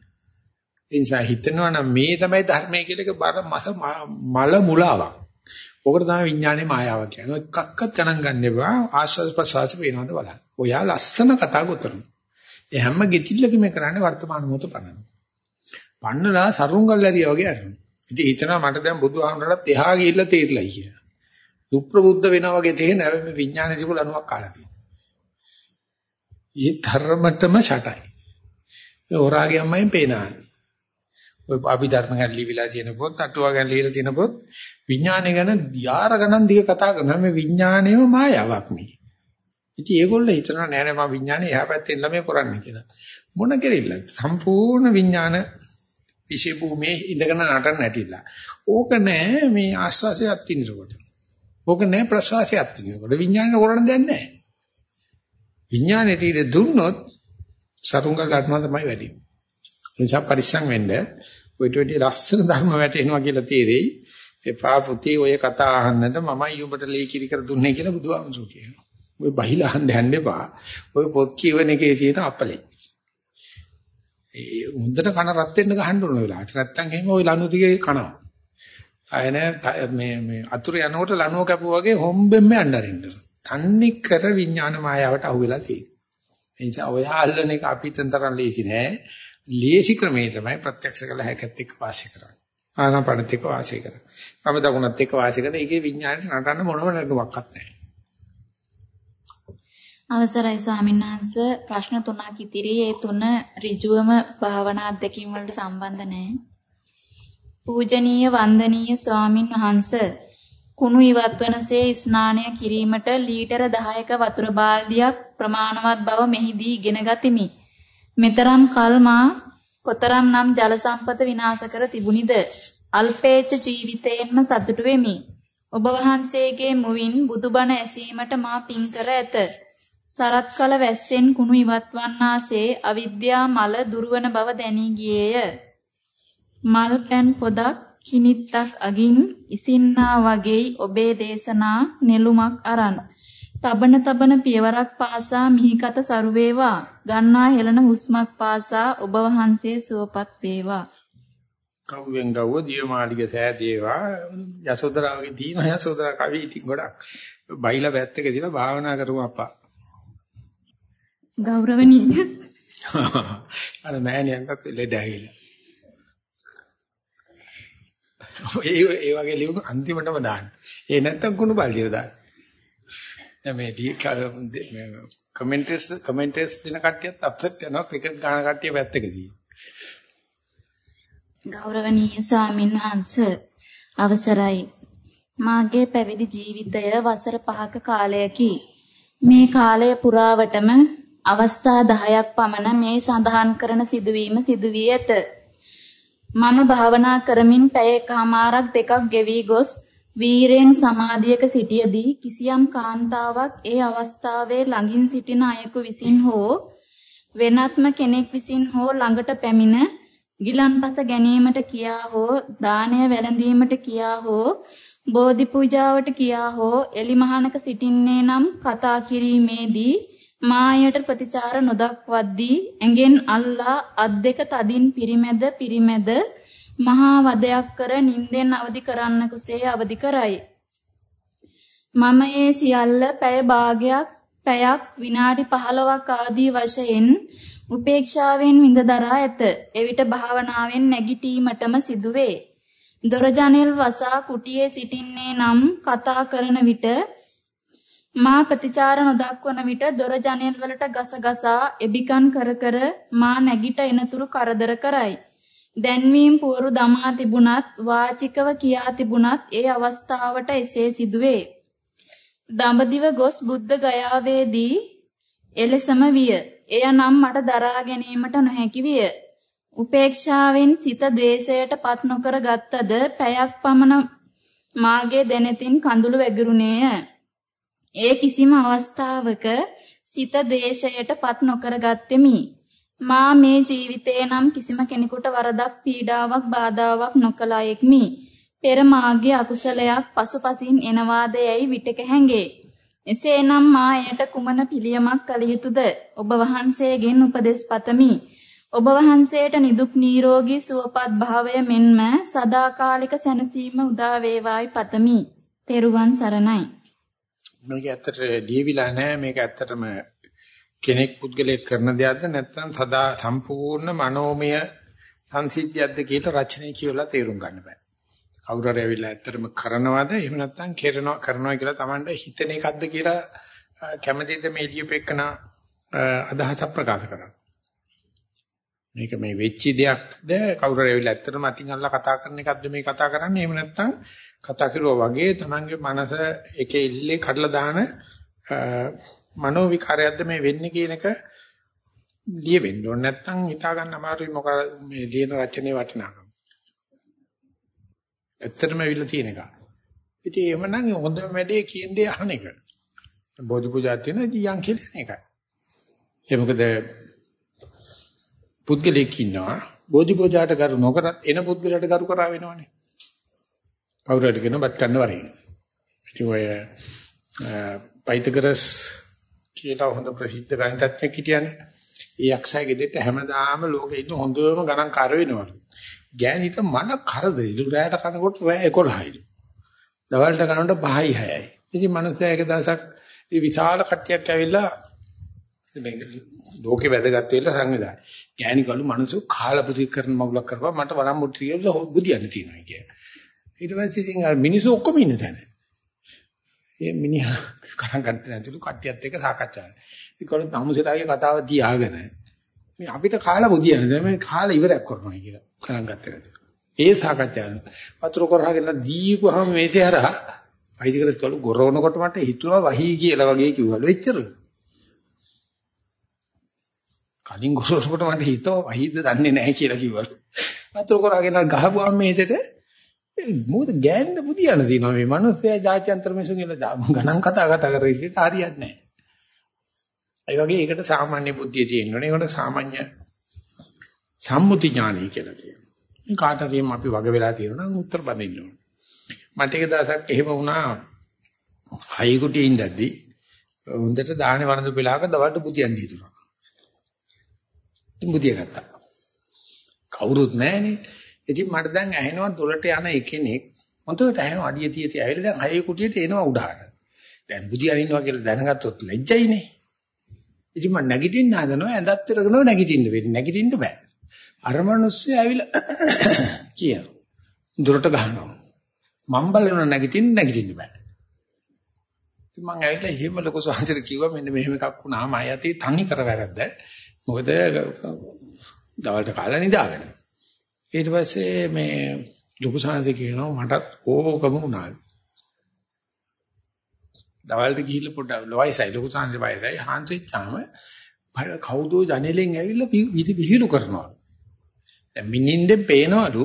ඒ නිසා හිතනවා නම් මේ තමයි ධර්මය කියලා එක බර මස මල මුලාවක්. ඔකට තමයි විඥානේ මායාව කියන්නේ. එකක්වත් ගණන් ගන්න එපා ආස්වාද ප්‍රසවාස වෙනවද බලන්න. ඔයා ලස්සන කතා ගොතන. ඒ හැම ගෙතිල්ලකම කරන්නේ වර්තමාන මොහොත පන්නන. පන්නලා සරුංගල් ඇරියා වගේ අරනවා. ඉතින් හිතනවා මට දැන් බුදුහාමරටත් එහා ගිහිල්ලා තේරිලයි කියලා. දුප්‍රබුද්ධ වෙනා වගේ තේරෙන මේ විඥානේ තිබුණ අණුවක් කාලා තියෙනවා. ඊ ධර්මතම ෂටයි. ඒ හොරාගේ අම්මෙන් පේනානේ. ඔය අපි ධර්ම ගැන ලියවිලා තියෙන පොත්, අටුවා ගැන ලියලා තියෙන පොත් විඥානය ගැන දියාර ගණන් දිග කතා කරනවා මේ විඥානයම මායාවක් මේ. ඉතින් ඒගොල්ලෝ හිතනවා නෑ නෑ මම විඥානේ එහා පැත්තෙන් ළමයි කරන්නේ කියලා. මොන කෙරෙල්ල සම්පූර්ණ විඥාන විශේෂ භූමියේ ඉඳගෙන නටන්න නැටිලා. ඕක නෑ මේ ආස්වාසිය අත්ිනනකොට. ඕක නෑ ප්‍රසවාසය අත්ිනනකොට විඥානේ කරන්න දෙයක් නෑ. විඥානේ තීර දුන්නොත් සරුංග ගන්නවා තමයි වැඩි. නිසා පරිස්සම් වෙන්න ඔයිට වෙටි ලස්සන ධර්ම වැටෙනවා කියලා තීරෙයි. එපා පුතේ ඔය කතා අහන්නද මමයි උඹට ලී කිරි කර දුන්නේ කියලා බුදුහාමුදුරුවෝ කියනවා. ඔය බහිලා අහන්න යන්න එපා. ඔය පොත් කියවන එකේ තියෙන අපලේ. ඒ හොඳට කන රත් වෙන්න ගහන්න ඕන වෙලාවට. නැත්තම් එහෙම ওই ලනු ටිකේ කනවා. ආය නෑ මේ මේ අතුරු යනකොට ලනුව කැපුවා වගේ හොම්බෙන්න යන්න අරින්න. තන්නේ කර විඥාන මායාවට අහු වෙලා තියෙන්නේ. ඒ නිසා ඔය අල්ලන එක අපිටෙන් තරම් ලේසි නෑ. ලේසි ක්‍රමේ තමයි ප්‍රත්‍යක්ෂ කළ හැකත් එක්ක වාසය කරන්නේ. ආනාපානත් එක්ක වාසය කරන්නේ. වම දකුණත් එක්ක වාසය කරන එකේ විඥාණයට නටන්න මොනම නඩුවක්වත් නැහැ. අවසරයි ස්වාමීන් වහන්ස ප්‍රශ්න තුනක් ඉතිරි ඒ තුන ඍජුවම භාවනා අධ්‍යක්ීම් වලට සම්බන්ධ නැහැ. පූජනීය වන්දනීය ස්වාමින් වහන්ස කුණු ඉවත් වනසේ ස්නානය කිරීමට ලීටර 10ක වතුර බාල්දියක් ප්‍රමාණවත් බව මෙහිදී ඉගෙන ගතිමි. මෙතරම් කල් මා කොතරම් නම් ජල සම්පත විනාශ කර තිබුණිද අල්පේච්ඡ ජීවිතයෙන්ම සතුටු වෙමි. ඔබ වහන්සේගේ මුවින් බුදුබණ ඇසීමට මා පින් කර ඇත. සරත් කල වැස්සෙන් කුණු ඉවත් වන්නාසේ අවිද්‍යා මල දුරවන බව දැනී ගියේය. මල් පැන් පොදක් කිනිත්තක් අගින් ඉසින්නා වගේයි ඔබේ දේශනා නෙළුමක් අරන්. තබන තබන පියවරක් පාසා මිහිකත සරු වේවා. ගන්නා හෙළන හුස්මක් පාසා ඔබ වහන්සේ සුවපත් වේවා. කවුවෙන් ගව්ව දියමාලිග සෑදේවා යසෝදරාගේ දීම යසෝදරා කවි ඉතින් ගොඩක් බයිලා පැත්තක දිලා භාවනා කරුවා අප්පා ගෞරවණීය අර මෑණියන්ටත් ලෙඩ ඇවිල්ලා ඒ ඒ වගේ ලියුම් අන්තිමටම දාන්න. ඒ නැත්තම් කුණු බල්දියට දාන්න. දැන් මේ මේ කමෙන්ටර්ස් කමෙන්ටර්ස් දෙන කට්ටියත් අප්සෙට් වෙනවා ක්‍රිකට් ගාන කට්ටිය පැත්තකදී. ගෞරවනීය ස්වාමින් වහන්සේ අවසරයි මාගේ පැවිදි ජීවිතය වසර 5ක කාලයකි. මේ කාලය පුරාවටම අවස්ථා 10ක් පමණ මේ සඳහන් කරන සිදුවීම සිදු වී ඇත. මම භාවනා කරමින් පැය එකමාරක් දෙකක් ගෙවි ගොස් වීරෙන් සමාධියක සිටියදී කිසියම් කාන්තාවක් ඒ අවස්ථාවේ ළඟින් සිටින අයෙකු විසින් හෝ වෙනත්ම කෙනෙක් විසින් හෝ ළඟට පැමිණ ගිලන්පස ගැනීමට කියා හෝ දානය වැළඳීමට කියා හෝ බෝධි පූජාවට කියා හෝ එලිමහනක සිටින්නේ නම් කතා කිරීමේදී මායයට ප්‍රතිචාර නොදක්වද්දී ඇඟෙන් අල්ලා අත් දෙක තදින් පිරිමැද පිරිමැද මහා වදයක් කර නිින්දෙන් අවදි කරන්නකුසේ අවදි කරයි. මම ඒ සියල්ල පැය භාගයක් පැයක් විනාඩි 15ක් ආදී වශයෙන් උපේක්ෂාවෙන් විඳ දරා ඇත. එවිට භාවනාවෙන් නැගිටීමටම සිදුවේ. දොර ජනෙල් වසා කුටියේ සිටින්නේ නම් කතා කරන විට මා ප්‍රතිචාර නොදක්වන විට දොර ජනෙල් වලට ගසගසා එබිකන් කර කර මා නැගිට එනතුරු කරදර කරයි. දැන්වීම් පුවරු දමා තිබුණත් වාචිකව කියා තිබුණත් ඒ අවස්ථාවට එසේ සිදුවේ. දඹදිව ගොස් බුද්ධ ගයාවේදී එලෙසම විය. එය නම් මට දරා ගැනීමට නොහැකි විය. උපේක්ෂාවෙන් සිත द्वේෂයට පත් නොකර ගත්තද පැයක් පමණ මාගේ දැනෙතින් කඳුළු වැගිරුණේය. ඒ කිසිම අවස්ථාවක සිත ද්වේෂයට පත් නොකර ගත්ෙමි. මා මේ ජීවිතේ නම් කිසිම කෙනෙකුට වරදක් පීඩාවක් බාධාවක් නොකළ අයෙක්මි. පෙර මාගේ අකුසලයක් පසුපසින් එනවාදයයි විටක හැඟේ. එසේනම් මා එයට කුමන පිළියමක් කළ යුතුද? ඔබ වහන්සේගෙන් උපදෙස් පතමි. ඔබ වහන්සේට නිදුක් නිරෝගී සුවපත් භාවය මෙන්ම සදාකාලික සැනසීම උදා වේවායි පතමි. තෙරුවන් සරණයි. මේක ඇත්තට දීවිලා නැහැ මේක ඇත්තටම කෙනෙක් පුද්ගලයෙක් කරන දෙයක්ද නැත්නම් සදා සම්පූර්ණ මනෝමය සංසිද්ධියක්ද කියලා රචනය කියලා තේරුම් ගන්න බෑ. කවුරු හරි ඇවිල්ලා ඇත්තටම කරනවද එහෙම නැත්නම් කරනවා කරනවා කියලා Tamanda හිතන එකක්ද කියලා කැමැතිද මේ ලියුපෙකන අදහස ප්‍රකාශ කරන්න. මේක මේ වෙච්ච දෙයක්ද කවුරු හරි ඇවිල්ලා ඇත්තටම අතින් අල්ලා කතා කරන එකක්ද මේ කතා කරන්නේ එහෙම නැත්නම් කතා කරුවා වගේ Tamange මනස එකේ ඉල්ලේ කඩලා දාන මනෝ විකාරයක්ද මේ වෙන්නේ කියන එක ලියවෙන්න ඕනේ නැත්නම් හිතා ගන්න අමාරුයි මොකද මේ ලියන රචනයේ වටිනාකම. ඇත්තටම ඇවිල්ලා තියෙන එක. ඉතින් එහෙමනම් හොඳම වැඩේ කියන දේ අහන එක. බෝධි පූජා තියෙන ජීයන් කියලා එකයි. ඒ මොකද පුද්ගලෙක් ඉන්නවා බෝධි පූජාට කරු නොකරත් එන පුද්ගලයාට කරු කරා වෙනවනේ. කවුරු හරි කියන බත් කන්න වරින්. ඉතින් ඔය පයිතගරස් කියලා හොඳ ප්‍රසිද්ධ ගණිතඥයෙක් හිටියානේ. ඒ යක්ෂයා ගෙදරට හැමදාම ලෝකෙ ඉන්න හොඳම ගණන්කාර වෙනවලු. ගෑණිට මන කරදරයි. රැයට කනකොට රැය 11යි. දවල්ට කනකොට 5යි 6යි. ඉතින් මනුස්සයා එක දවසක් මේ විශාල කට්ටියක් ඇවිල්ලා මේ ලෝකේ වැදගත් වෙලා සංවිධානය. ගෑණි කළු මනුස්සෝ කාලා පුදි කරන මගුලක් කරපුවා මට වරම් මුට්ටි කියලා බුදියන්න තියෙනවා කියලා. ඊට පස්සේ ඉතින් අර මිනිස්සු ඔක්කොම ඉන්න තැන. ඒ මිනිහා කතා කරත් නැතිලු කට්ටියත් එක්ක සාකච්ඡා කරනවා. ඉතින් කොහොමද තමුසෙලාගේ කතාව තියාගෙන මේ අපිට කාලා බුදියන්නේ මේ කාලා ඉවරයක් කරනවා කියලා ගණන් ගත්තේ නැතිලු. ඒ සාකච්ඡාව වතුර කරහගෙන දීපුවාම මේසේ හරහා අයිතිකරස් කළු ගොරවනකොට මට හිතුණා වහී කියලා වගේ කිව්වලු එච්චර. කලින් ගොරවනකොට මට හිතුවා වහීද දන්නේ නැහැ කියලා කිව්වලු. වතුර කරහගෙන ගහපුවාම මේසෙට මොකද ගෑන්න පුදියන තියෙනවා මේ මිනිස්සයා ජාත්‍යන්තර මිනිසුන් කියලා ගණන් කතා කතා කරේ ඉතින් හරියන්නේ නැහැ. ඒ වගේ ඒකට සාමාන්‍ය බුද්ධිය තියෙනවනේ. ඒකට සාමාන්‍ය සම්මුති ඥානයි කියලා කියනවා. මේ කාට හරි අපි වග වෙලා තියෙනවා නම් උත්තර බඳින්න ඕනේ. මට එක දවසක් එහෙම වුණා හයි කුටියේ ඉඳද්දි හොඳට දාහනේ වරඳ වෙලාවක දවල්ට බුදියන් හිතුණා. ඉතින් බුදිය ගත්තා. කවුරුත් නැහනේ. ඉතින් මට දැන් ඇහෙනවා දොලට යන එකෙනෙක් හොඳට ඇහෙනවා අඩිය තිය තිය ඇවිල්ලා දැන් හයේ කුටියට එනවා උඩහට. දැන් බුදියන් ඉන්නවා කියලා දැනගත්තොත් ලැජ්ජයිනේ. ඉතින් මම නැගිටින්න හදනවා ඇඳත් ඉරගෙන නැගිටින්න වෙන්නේ. නැගිටින්න බෑ. අර මිනිස්සු ඇවිල්ලා කියන. දොරට ගහනවා. මම බලනවා නැගිටින්න නැගිටින්න බෑ. ඉතින් මම ඇවිල්ලා එහෙම ලොකු සංසාර කිව්වා මෙන්න මෙහෙම එකක් වුණාම ආයතේ තනි කර වැරද්ද. මොකද දවල්ට කාලා නිදාගෙන. ඊට පස්සේ මේ ලොකු සංසාර කියනවා මටත් ඕකම වුණා. දවල්ට ගිහිල්ලා පොඩ්ඩක් වයසයි ලොකු සංසි වයසයි හාන්සෙච්චාම කවුදෝ ජනෙලෙන් ඇවිල්ලා විහිළු කරනවා. දැන් මිනින්දෙන් පේනවලු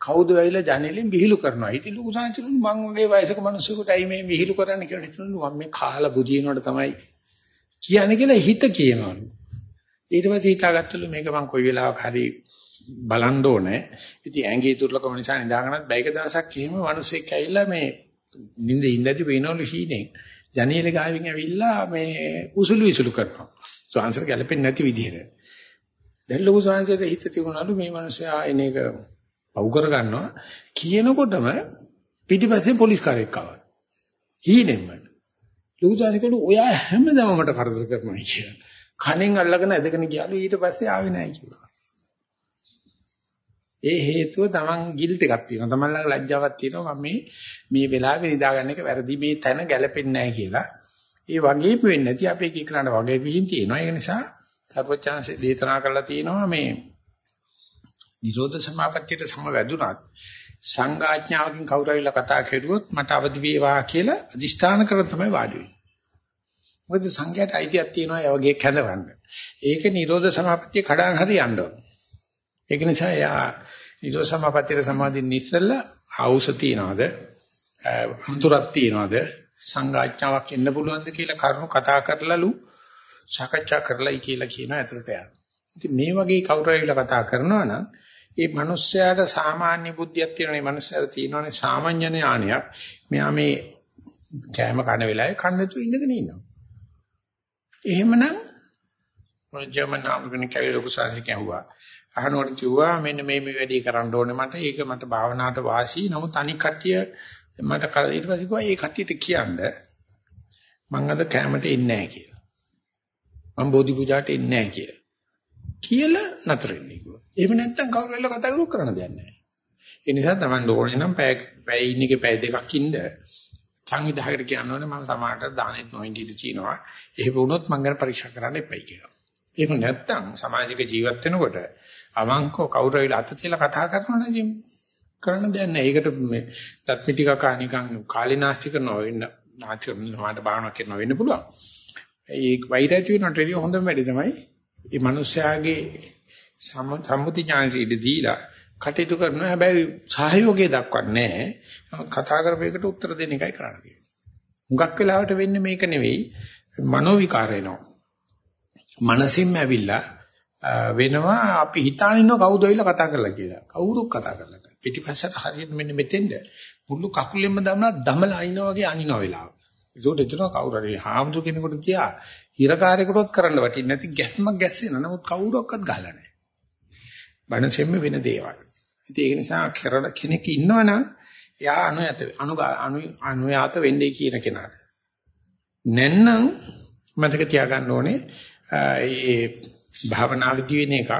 කවුද වෙයිලා ජනෙලෙන් විහිළු කරනවා. ඉතින් ලොකු සංසිලු මං වගේ වයසක මිනිස්සුන්ට අයි මේ විහිළු කරන්න කියලා හිතනලු මම මේ කාලා බුදිනවට තමයි කියන්නේ කියලා හිත කියනවලු. ඊට පස්සේ හිතාගත්තලු මේක මං කොයි වෙලාවක හරි බලන්න ඕනේ. ඉතින් ඇඟේ දුර්ලභම නිසා නිදාගන්නත් බැයික දවසක් එහෙම මිනිස්සෙක් ඇවිල්ලා මේ නිින්ද ඉඳදී වෙනවලු හීනෙන්. ජනේලේ ගාවින් ඇවිල්ලා මේ උසුළු විසුළු කරනවා. සෝංශර ගැලපෙන්නේ නැති විදිහට. දැන් ලොකු සෝංශයට හිත තිබුණලු මේ මිනිස්සයා එන එක පව් කර ගන්නවා කියනකොටම පිටිපස්සේ පොලිස් කාරයෙක් ආවා. හීනෙන්ම. ලොකු සෝංශකලු ඔයා හැමදාම මට කරදර කරනවා කියලා. කණෙන් අල්ලගෙන ඇදගෙන ගියාලු ඊට පස්සේ ආවේ නැහැ කිව්වා. ඒ හේතුව Taman ගිල්ට් එකක් තියෙනවා. Taman ළඟ ලැජ්ජාවක් තියෙනවා. මම මේ මේ වෙලාවේ නිදාගන්න එක වැරදි මේ තැන ගැලපෙන්නේ නැහැ කියලා. ඒ වගේම වෙන්නේ නැති අපේ කීකරන වගේ විහිං තියෙනවා. ඒ නිසා සර්වචාන්සේ දේතනා කරලා තියෙනවා මේ නිරෝධ සමාපත්තියට සමවැදුනත් සංඝාඥාවකින් කවුරුහරිලා කතා කෙරුවොත් මට අවදි වේවා කියලා අදිෂ්ඨාන කරන් තමයි වාඩි වෙන්නේ. මොකද සංඝයාට අයිතියක් තියෙනවා ඒ වගේ කැඳවන්න. ඒක නිරෝධ සමාපත්තිය කඩාන හරි යන්න ඕන. ඒක නිසා යා නිරෝධ සමාපත්තියට සමාදින්න ඉස්සෙල්ලා ආවුස තියනවාද? අතුරක් තියනවාද? සංඝාඥාවක් එන්න පුළුවන්ද කියලා කරුණු කතා කරලාලු සාකච්ඡා කරලායි කියලා කියන ඇතුළට යනවා. ඉතින් මේ වගේ කවුරු හරි කතා කරනවා නම් ඒ මිනිස්යාට සාමාන්‍ය බුද්ධියක් තියෙනවා. මේ මිනිස්යාට තියෙනවානේ සාමාන්‍ය ඥානයක්. මෙයා මේ කෑම කන වෙලාවේ කන්නතු ඉඳගෙන ඉන්නවා. එහෙමනම් ජර්මන් ආම්ගෙන කැවිල ලොකු සංසි කියුවා. අහනකොට කිව්වා මෙන්න මේ මේ වැඩේ කරන්න ඕනේ මට. ඒක මට භාවනාවට වාසි. නමුත් අනික් කට්ටිය මට ඊට පස්සේ කිව්වා ඒ කට්ටියට කියන්න මම අද කැමරට එන්නේ නැහැ කියලා. මම බෝධි පූජාට එන්නේ නැහැ කියලා. කියලා නතර වෙන්නේ කිව්වා. එහෙම නැත්නම් කවුරු හරි කතා කරුවොත් කරන්න දෙයක් නැහැ. ඒ නිසා Taman ඕනේ නම් පැය පැය ඉන්නකේ පැය දෙකක් ඉන්න සංවිධායකට කියනවනේ මම සමාජයට දානෙත් නොඉඳී තියෙනවා. එහෙම වුණොත් මම ගැන පරීක්ෂා කරන්න එපයි කියලා. එහෙම නැත්නම් සමාජික ජීවත් වෙනකොට අවංකව කවුරු හරි අත තියලා කතා කරනවනේ කරන්න දෙයක් නැහැ. ඒකට මේ තත්මි ටික කානිකන් කාලිනාස්ති කරනවා වෙන්න නාස්ති කරනවා බාහන කරනවා වෙන්න පුළුවන්. ඒ වෛර ඇති වෙනට වැඩිය හොඳම වැඩි තමයි මේ මිනිස්යාගේ සම්මුති ඥානෙ ඉඳ දීලා කටයුතු කරනවා. හැබැයි සහයෝගය දක්වන්නේ නැහැ. කතා කරපේකට උත්තර දෙන්න එකයි කරන්න තියෙන්නේ. හුඟක් වෙලාවට වෙන්නේ මේක නෙවෙයි මනෝ විකාර එනවා. මනසින්ම ඇවිල්ලා වෙනවා අපි හිතාන ඉන්නව කවුද ඇවිල්ලා කතා කරලා කියලා. කවුරුත් කතා කරලා නැහැ. පිටිපස්සට හරියට මෙන්න මෙතෙන්ද මුළු කකුලෙන්ම දමලා දමලා අනිනා වගේ අනිනා වෙලාව. ඒකට එතන කවුරු හරි හාමුදුර කෙනෙකුට තියා හිරකාරයෙකුටත් කරන්න වටින්නේ නැති ගැස්මක් ගැස්සෙන. නමුත් කවුරක්වත් ගහලා නැහැ. බණසෙම්ම වෙන දේවල්. ඉතින් ඒක නිසා කරන කෙනෙක් ඉන්නවනම් එයා අනුයත අනු අනුයාත වෙන්නේ කියන කෙනාට. නැත්නම් මතක තියාගන්න ඕනේ ඒ භාවනාවේදී වෙන එකක්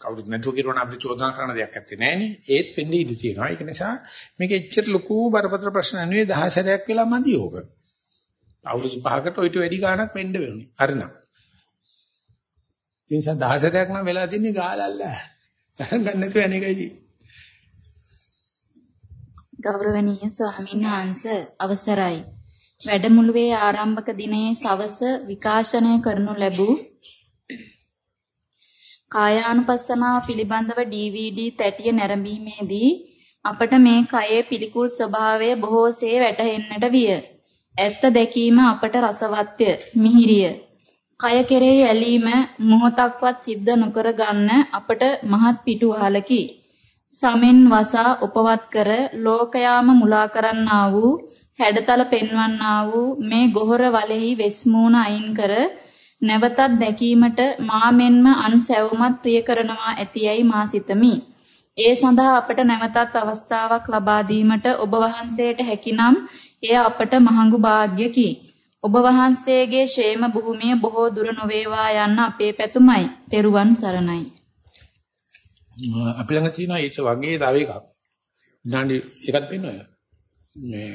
කවුරුත් නැතුව කිරුවන අපිට චෝදනා කරන දෙයක් නැත්තේ නෑනේ. ඒත් වෙන්නේ ඉඳී තියෙනවා. ඒක නිසා මේක එච්චර ලොකු බරපතල ප්‍රශ්න නෙවෙයි දහසරයක් වෙලා මදි ඕක. අවුරුදු පහකට ඔයිට වැඩි ගාණක් වෙන්න වෙන්නේ. හරිනම්. ඒ නිසා දහසරයක් නම් වෙලා තින්නේ ගාලල්ල. ගන්න නැතුව අනේකයි. ගෞරවනීය ස්වාමීන් වහන්සේ අවසරයි. වැඩමුළුවේ ආරම්භක දිනයේ සවස විකාශනය කරනු ලැබූ කායානුපස්සනාව පිළිබඳව DVD තැටිය නැරඹීමේදී අපට මේ කයේ පිළිකුල් ස්වභාවය බොහෝසේ වැටහෙන්නට විය. ඇත්ත දැකීම අපට රසවත්ය, මිහිරිය. කය කෙරෙහි ඇලීම මොහොතක්වත් සිද්ධ නොකර ගන්න අපට මහත් පිටුවහලකි. සමෙන් වසා උපවත් කර ලෝකයාම මුලා කරන්නා වූ හැඩතල පෙන්වන්නා වූ මේ ගොහර වලෙහි වෙස්මූණ අයින් කර නැවතත් දැකීමට මා මෙන්ම අන් සැවුමත් ප්‍රිය කරනවා ඇතියයි මා සිතමි. ඒ සඳහා අපට නැවතත් අවස්ථාවක් ලබා දීමට ඔබ වහන්සේට හැකිනම් එය අපට මහඟු වාග්යකි. ඔබ වහන්සේගේ ෂේම භූමිය බොහෝ දුර නොවේවා යන්න අපේ පැතුමයි. තෙරුවන් සරණයි. අපි ළඟ තියෙනවා ඒක වගේ තව එකක්. විනාඩි එකක් වෙනවා. මේ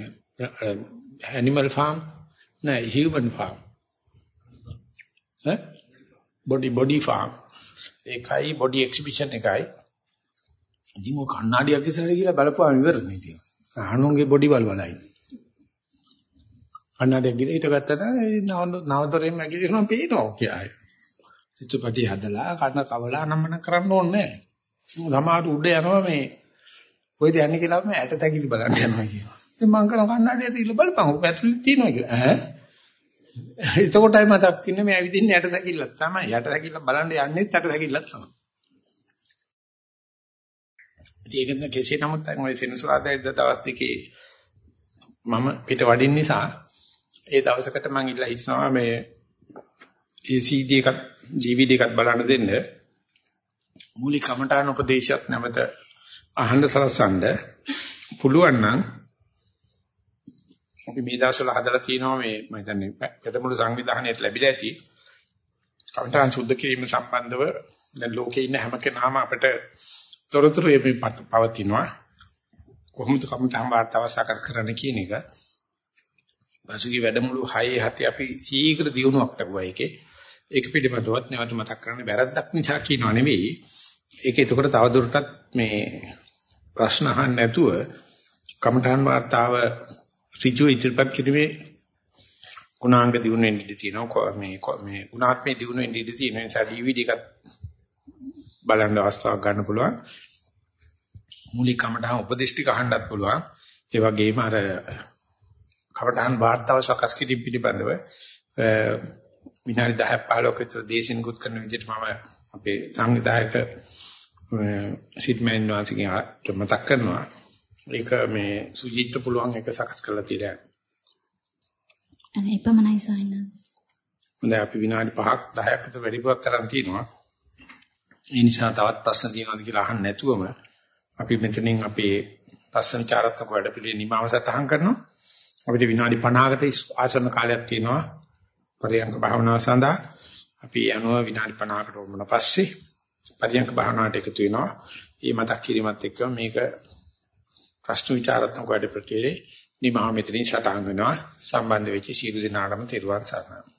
ඇනිමල් ෆාම් නෑ හියුමන් ෆාම්. ඈ බොඩි බොඩි ෆාම්. ඒකයි බොඩි එක්සිබිෂන් එකයි. ඉතින් ඔය කණ්ණාඩියක් ඉස්සරහ ගිහලා බලපුවාම ඉවරනේ ඉතින්. අහනුන්ගේ බොඩි වල බලයි. කන්නඩියක් ගිහලා ඊට ගත්තට නවතරෙන් මැකිලිනවා පේනවා කියයි. චිත්‍රපටි හදලා කන කවලා නම්මන කරන්න ඕනේ නැහැ. සමහර උඩ යනවා මේ කොයිද යන්නේ කියලා මම ඇට තැකිලි බලන්න යනවා කියනවා. ඉතින් මං කරන කන්නඩියට ඉල්ල බලපන් ඔක ඇතුලේ තියෙනවා කියලා. ඈ එතකොටයි මතක් වෙන්නේ මේ ඇවිදින්නේ යට සැකිල්ලක් තමයි. යට සැකිල්ල බලන්න යන්නේත් යට සැකිල්ලක් තමයි. ඉතින් ඒක කෙසේ නමුත් දැන් ඔය සෙනසුරාදා දවස් දෙකේ මම පිට වඩින්න නිසා ඒ දවසකට මම ඉල්ලා හිටනවා මේ ඒ CD එකක් DVD එකක් බලන්න දෙන්න. මූලික කමඨාන උපදේශයක් නැමෙත අහන්න සලසන්න පුළුවන් නම් අපි මේ දවස්වල හදලා තියෙනවා මේ මම හිතන්නේ පෙරමුළු සංවිධානයට ලැබිලා ඇති. කමඨාන් සුද්ධ කිරීම සම්බන්ධව දැන් ලෝකේ ඉන්න හැම කෙනාම අපිට තොරතුරු මේ පවතිනවා. කොහොමද කමඨාන් වාර්තාව සාකච්ඡා කරන්න කියන එක. පසුගිය වැඩමුළු 6 7 අපි සීඝ්‍ර දියුණුවක් ලැබුවා ඒකේ. ඒක පිළිබඳවත් නැවත මතක් කරන්න බැරද්දක් නිසා කියනවා නෙවෙයි. ඒක එතකොට තවදුරටත් මේ ප්‍රශ්න අහන්න නැතුව කමඨාන් වාර්තාව ඍජු ඉදිරිපත් කිරීමේ ගුණාංග දිනු වෙන්න ඉඩ තියෙනවා. මේ මේ ගුණාත්මේ දිනු වෙන්න ඉඩ තියෙන නිසා DVD එකත් බලන්න අවස්ථාවක් ගන්න පුළුවන්. මූලික කමඨාන් උපදේශ ටික අහන්නත් පුළුවන්. ඒ වගේම අර කමඨාන් වාර්තාව සකස් කිරීම පිළිබඳව විනාඩි 10ක් 15ක විතර දේශින් ගුත් කරන විදිහට මම අපේ සංවිධායක සිට්මෑන් වාසිකේ මතක් කරනවා. ඒක මේ සුජිත් පුළුවන් එක සකස් කරලා තියලා අනේ එපමණයි සයින්ස්. හොඳයි අපි විනාඩි 5ක් 10ක් විතර වැඩිපුරක් තරම් තියෙනවා. ඒ නිසා තවත් ප්‍රශ්න තියෙනවද කියලා අහන්න නැතුවම අපි මෙතනින් අපේ ප්‍රශ්න චාරත්මක වැඩ පිළිවෙල නිමාව සටහන් කරනවා. අපිට විනාඩි 50කට ආසන්න කාලයක් තියෙනවා පරියංග භාවනාව සඳහා. අපි යනවා විනාඩි 50කට වුණ පස්සේ පරියංග භාවනාවට එකතු වෙනවා. මේ මතක් කිරීමත් එක්ක මේක ප්‍රශ්න විචාරාත්මක වැඩ ප්‍රතිලේ නිමාව මෙතනින් සටහන් වෙනවා. සම්බන්ධ වෙච්ච සියලු දෙනාටම තෙරුවන් සරණයි.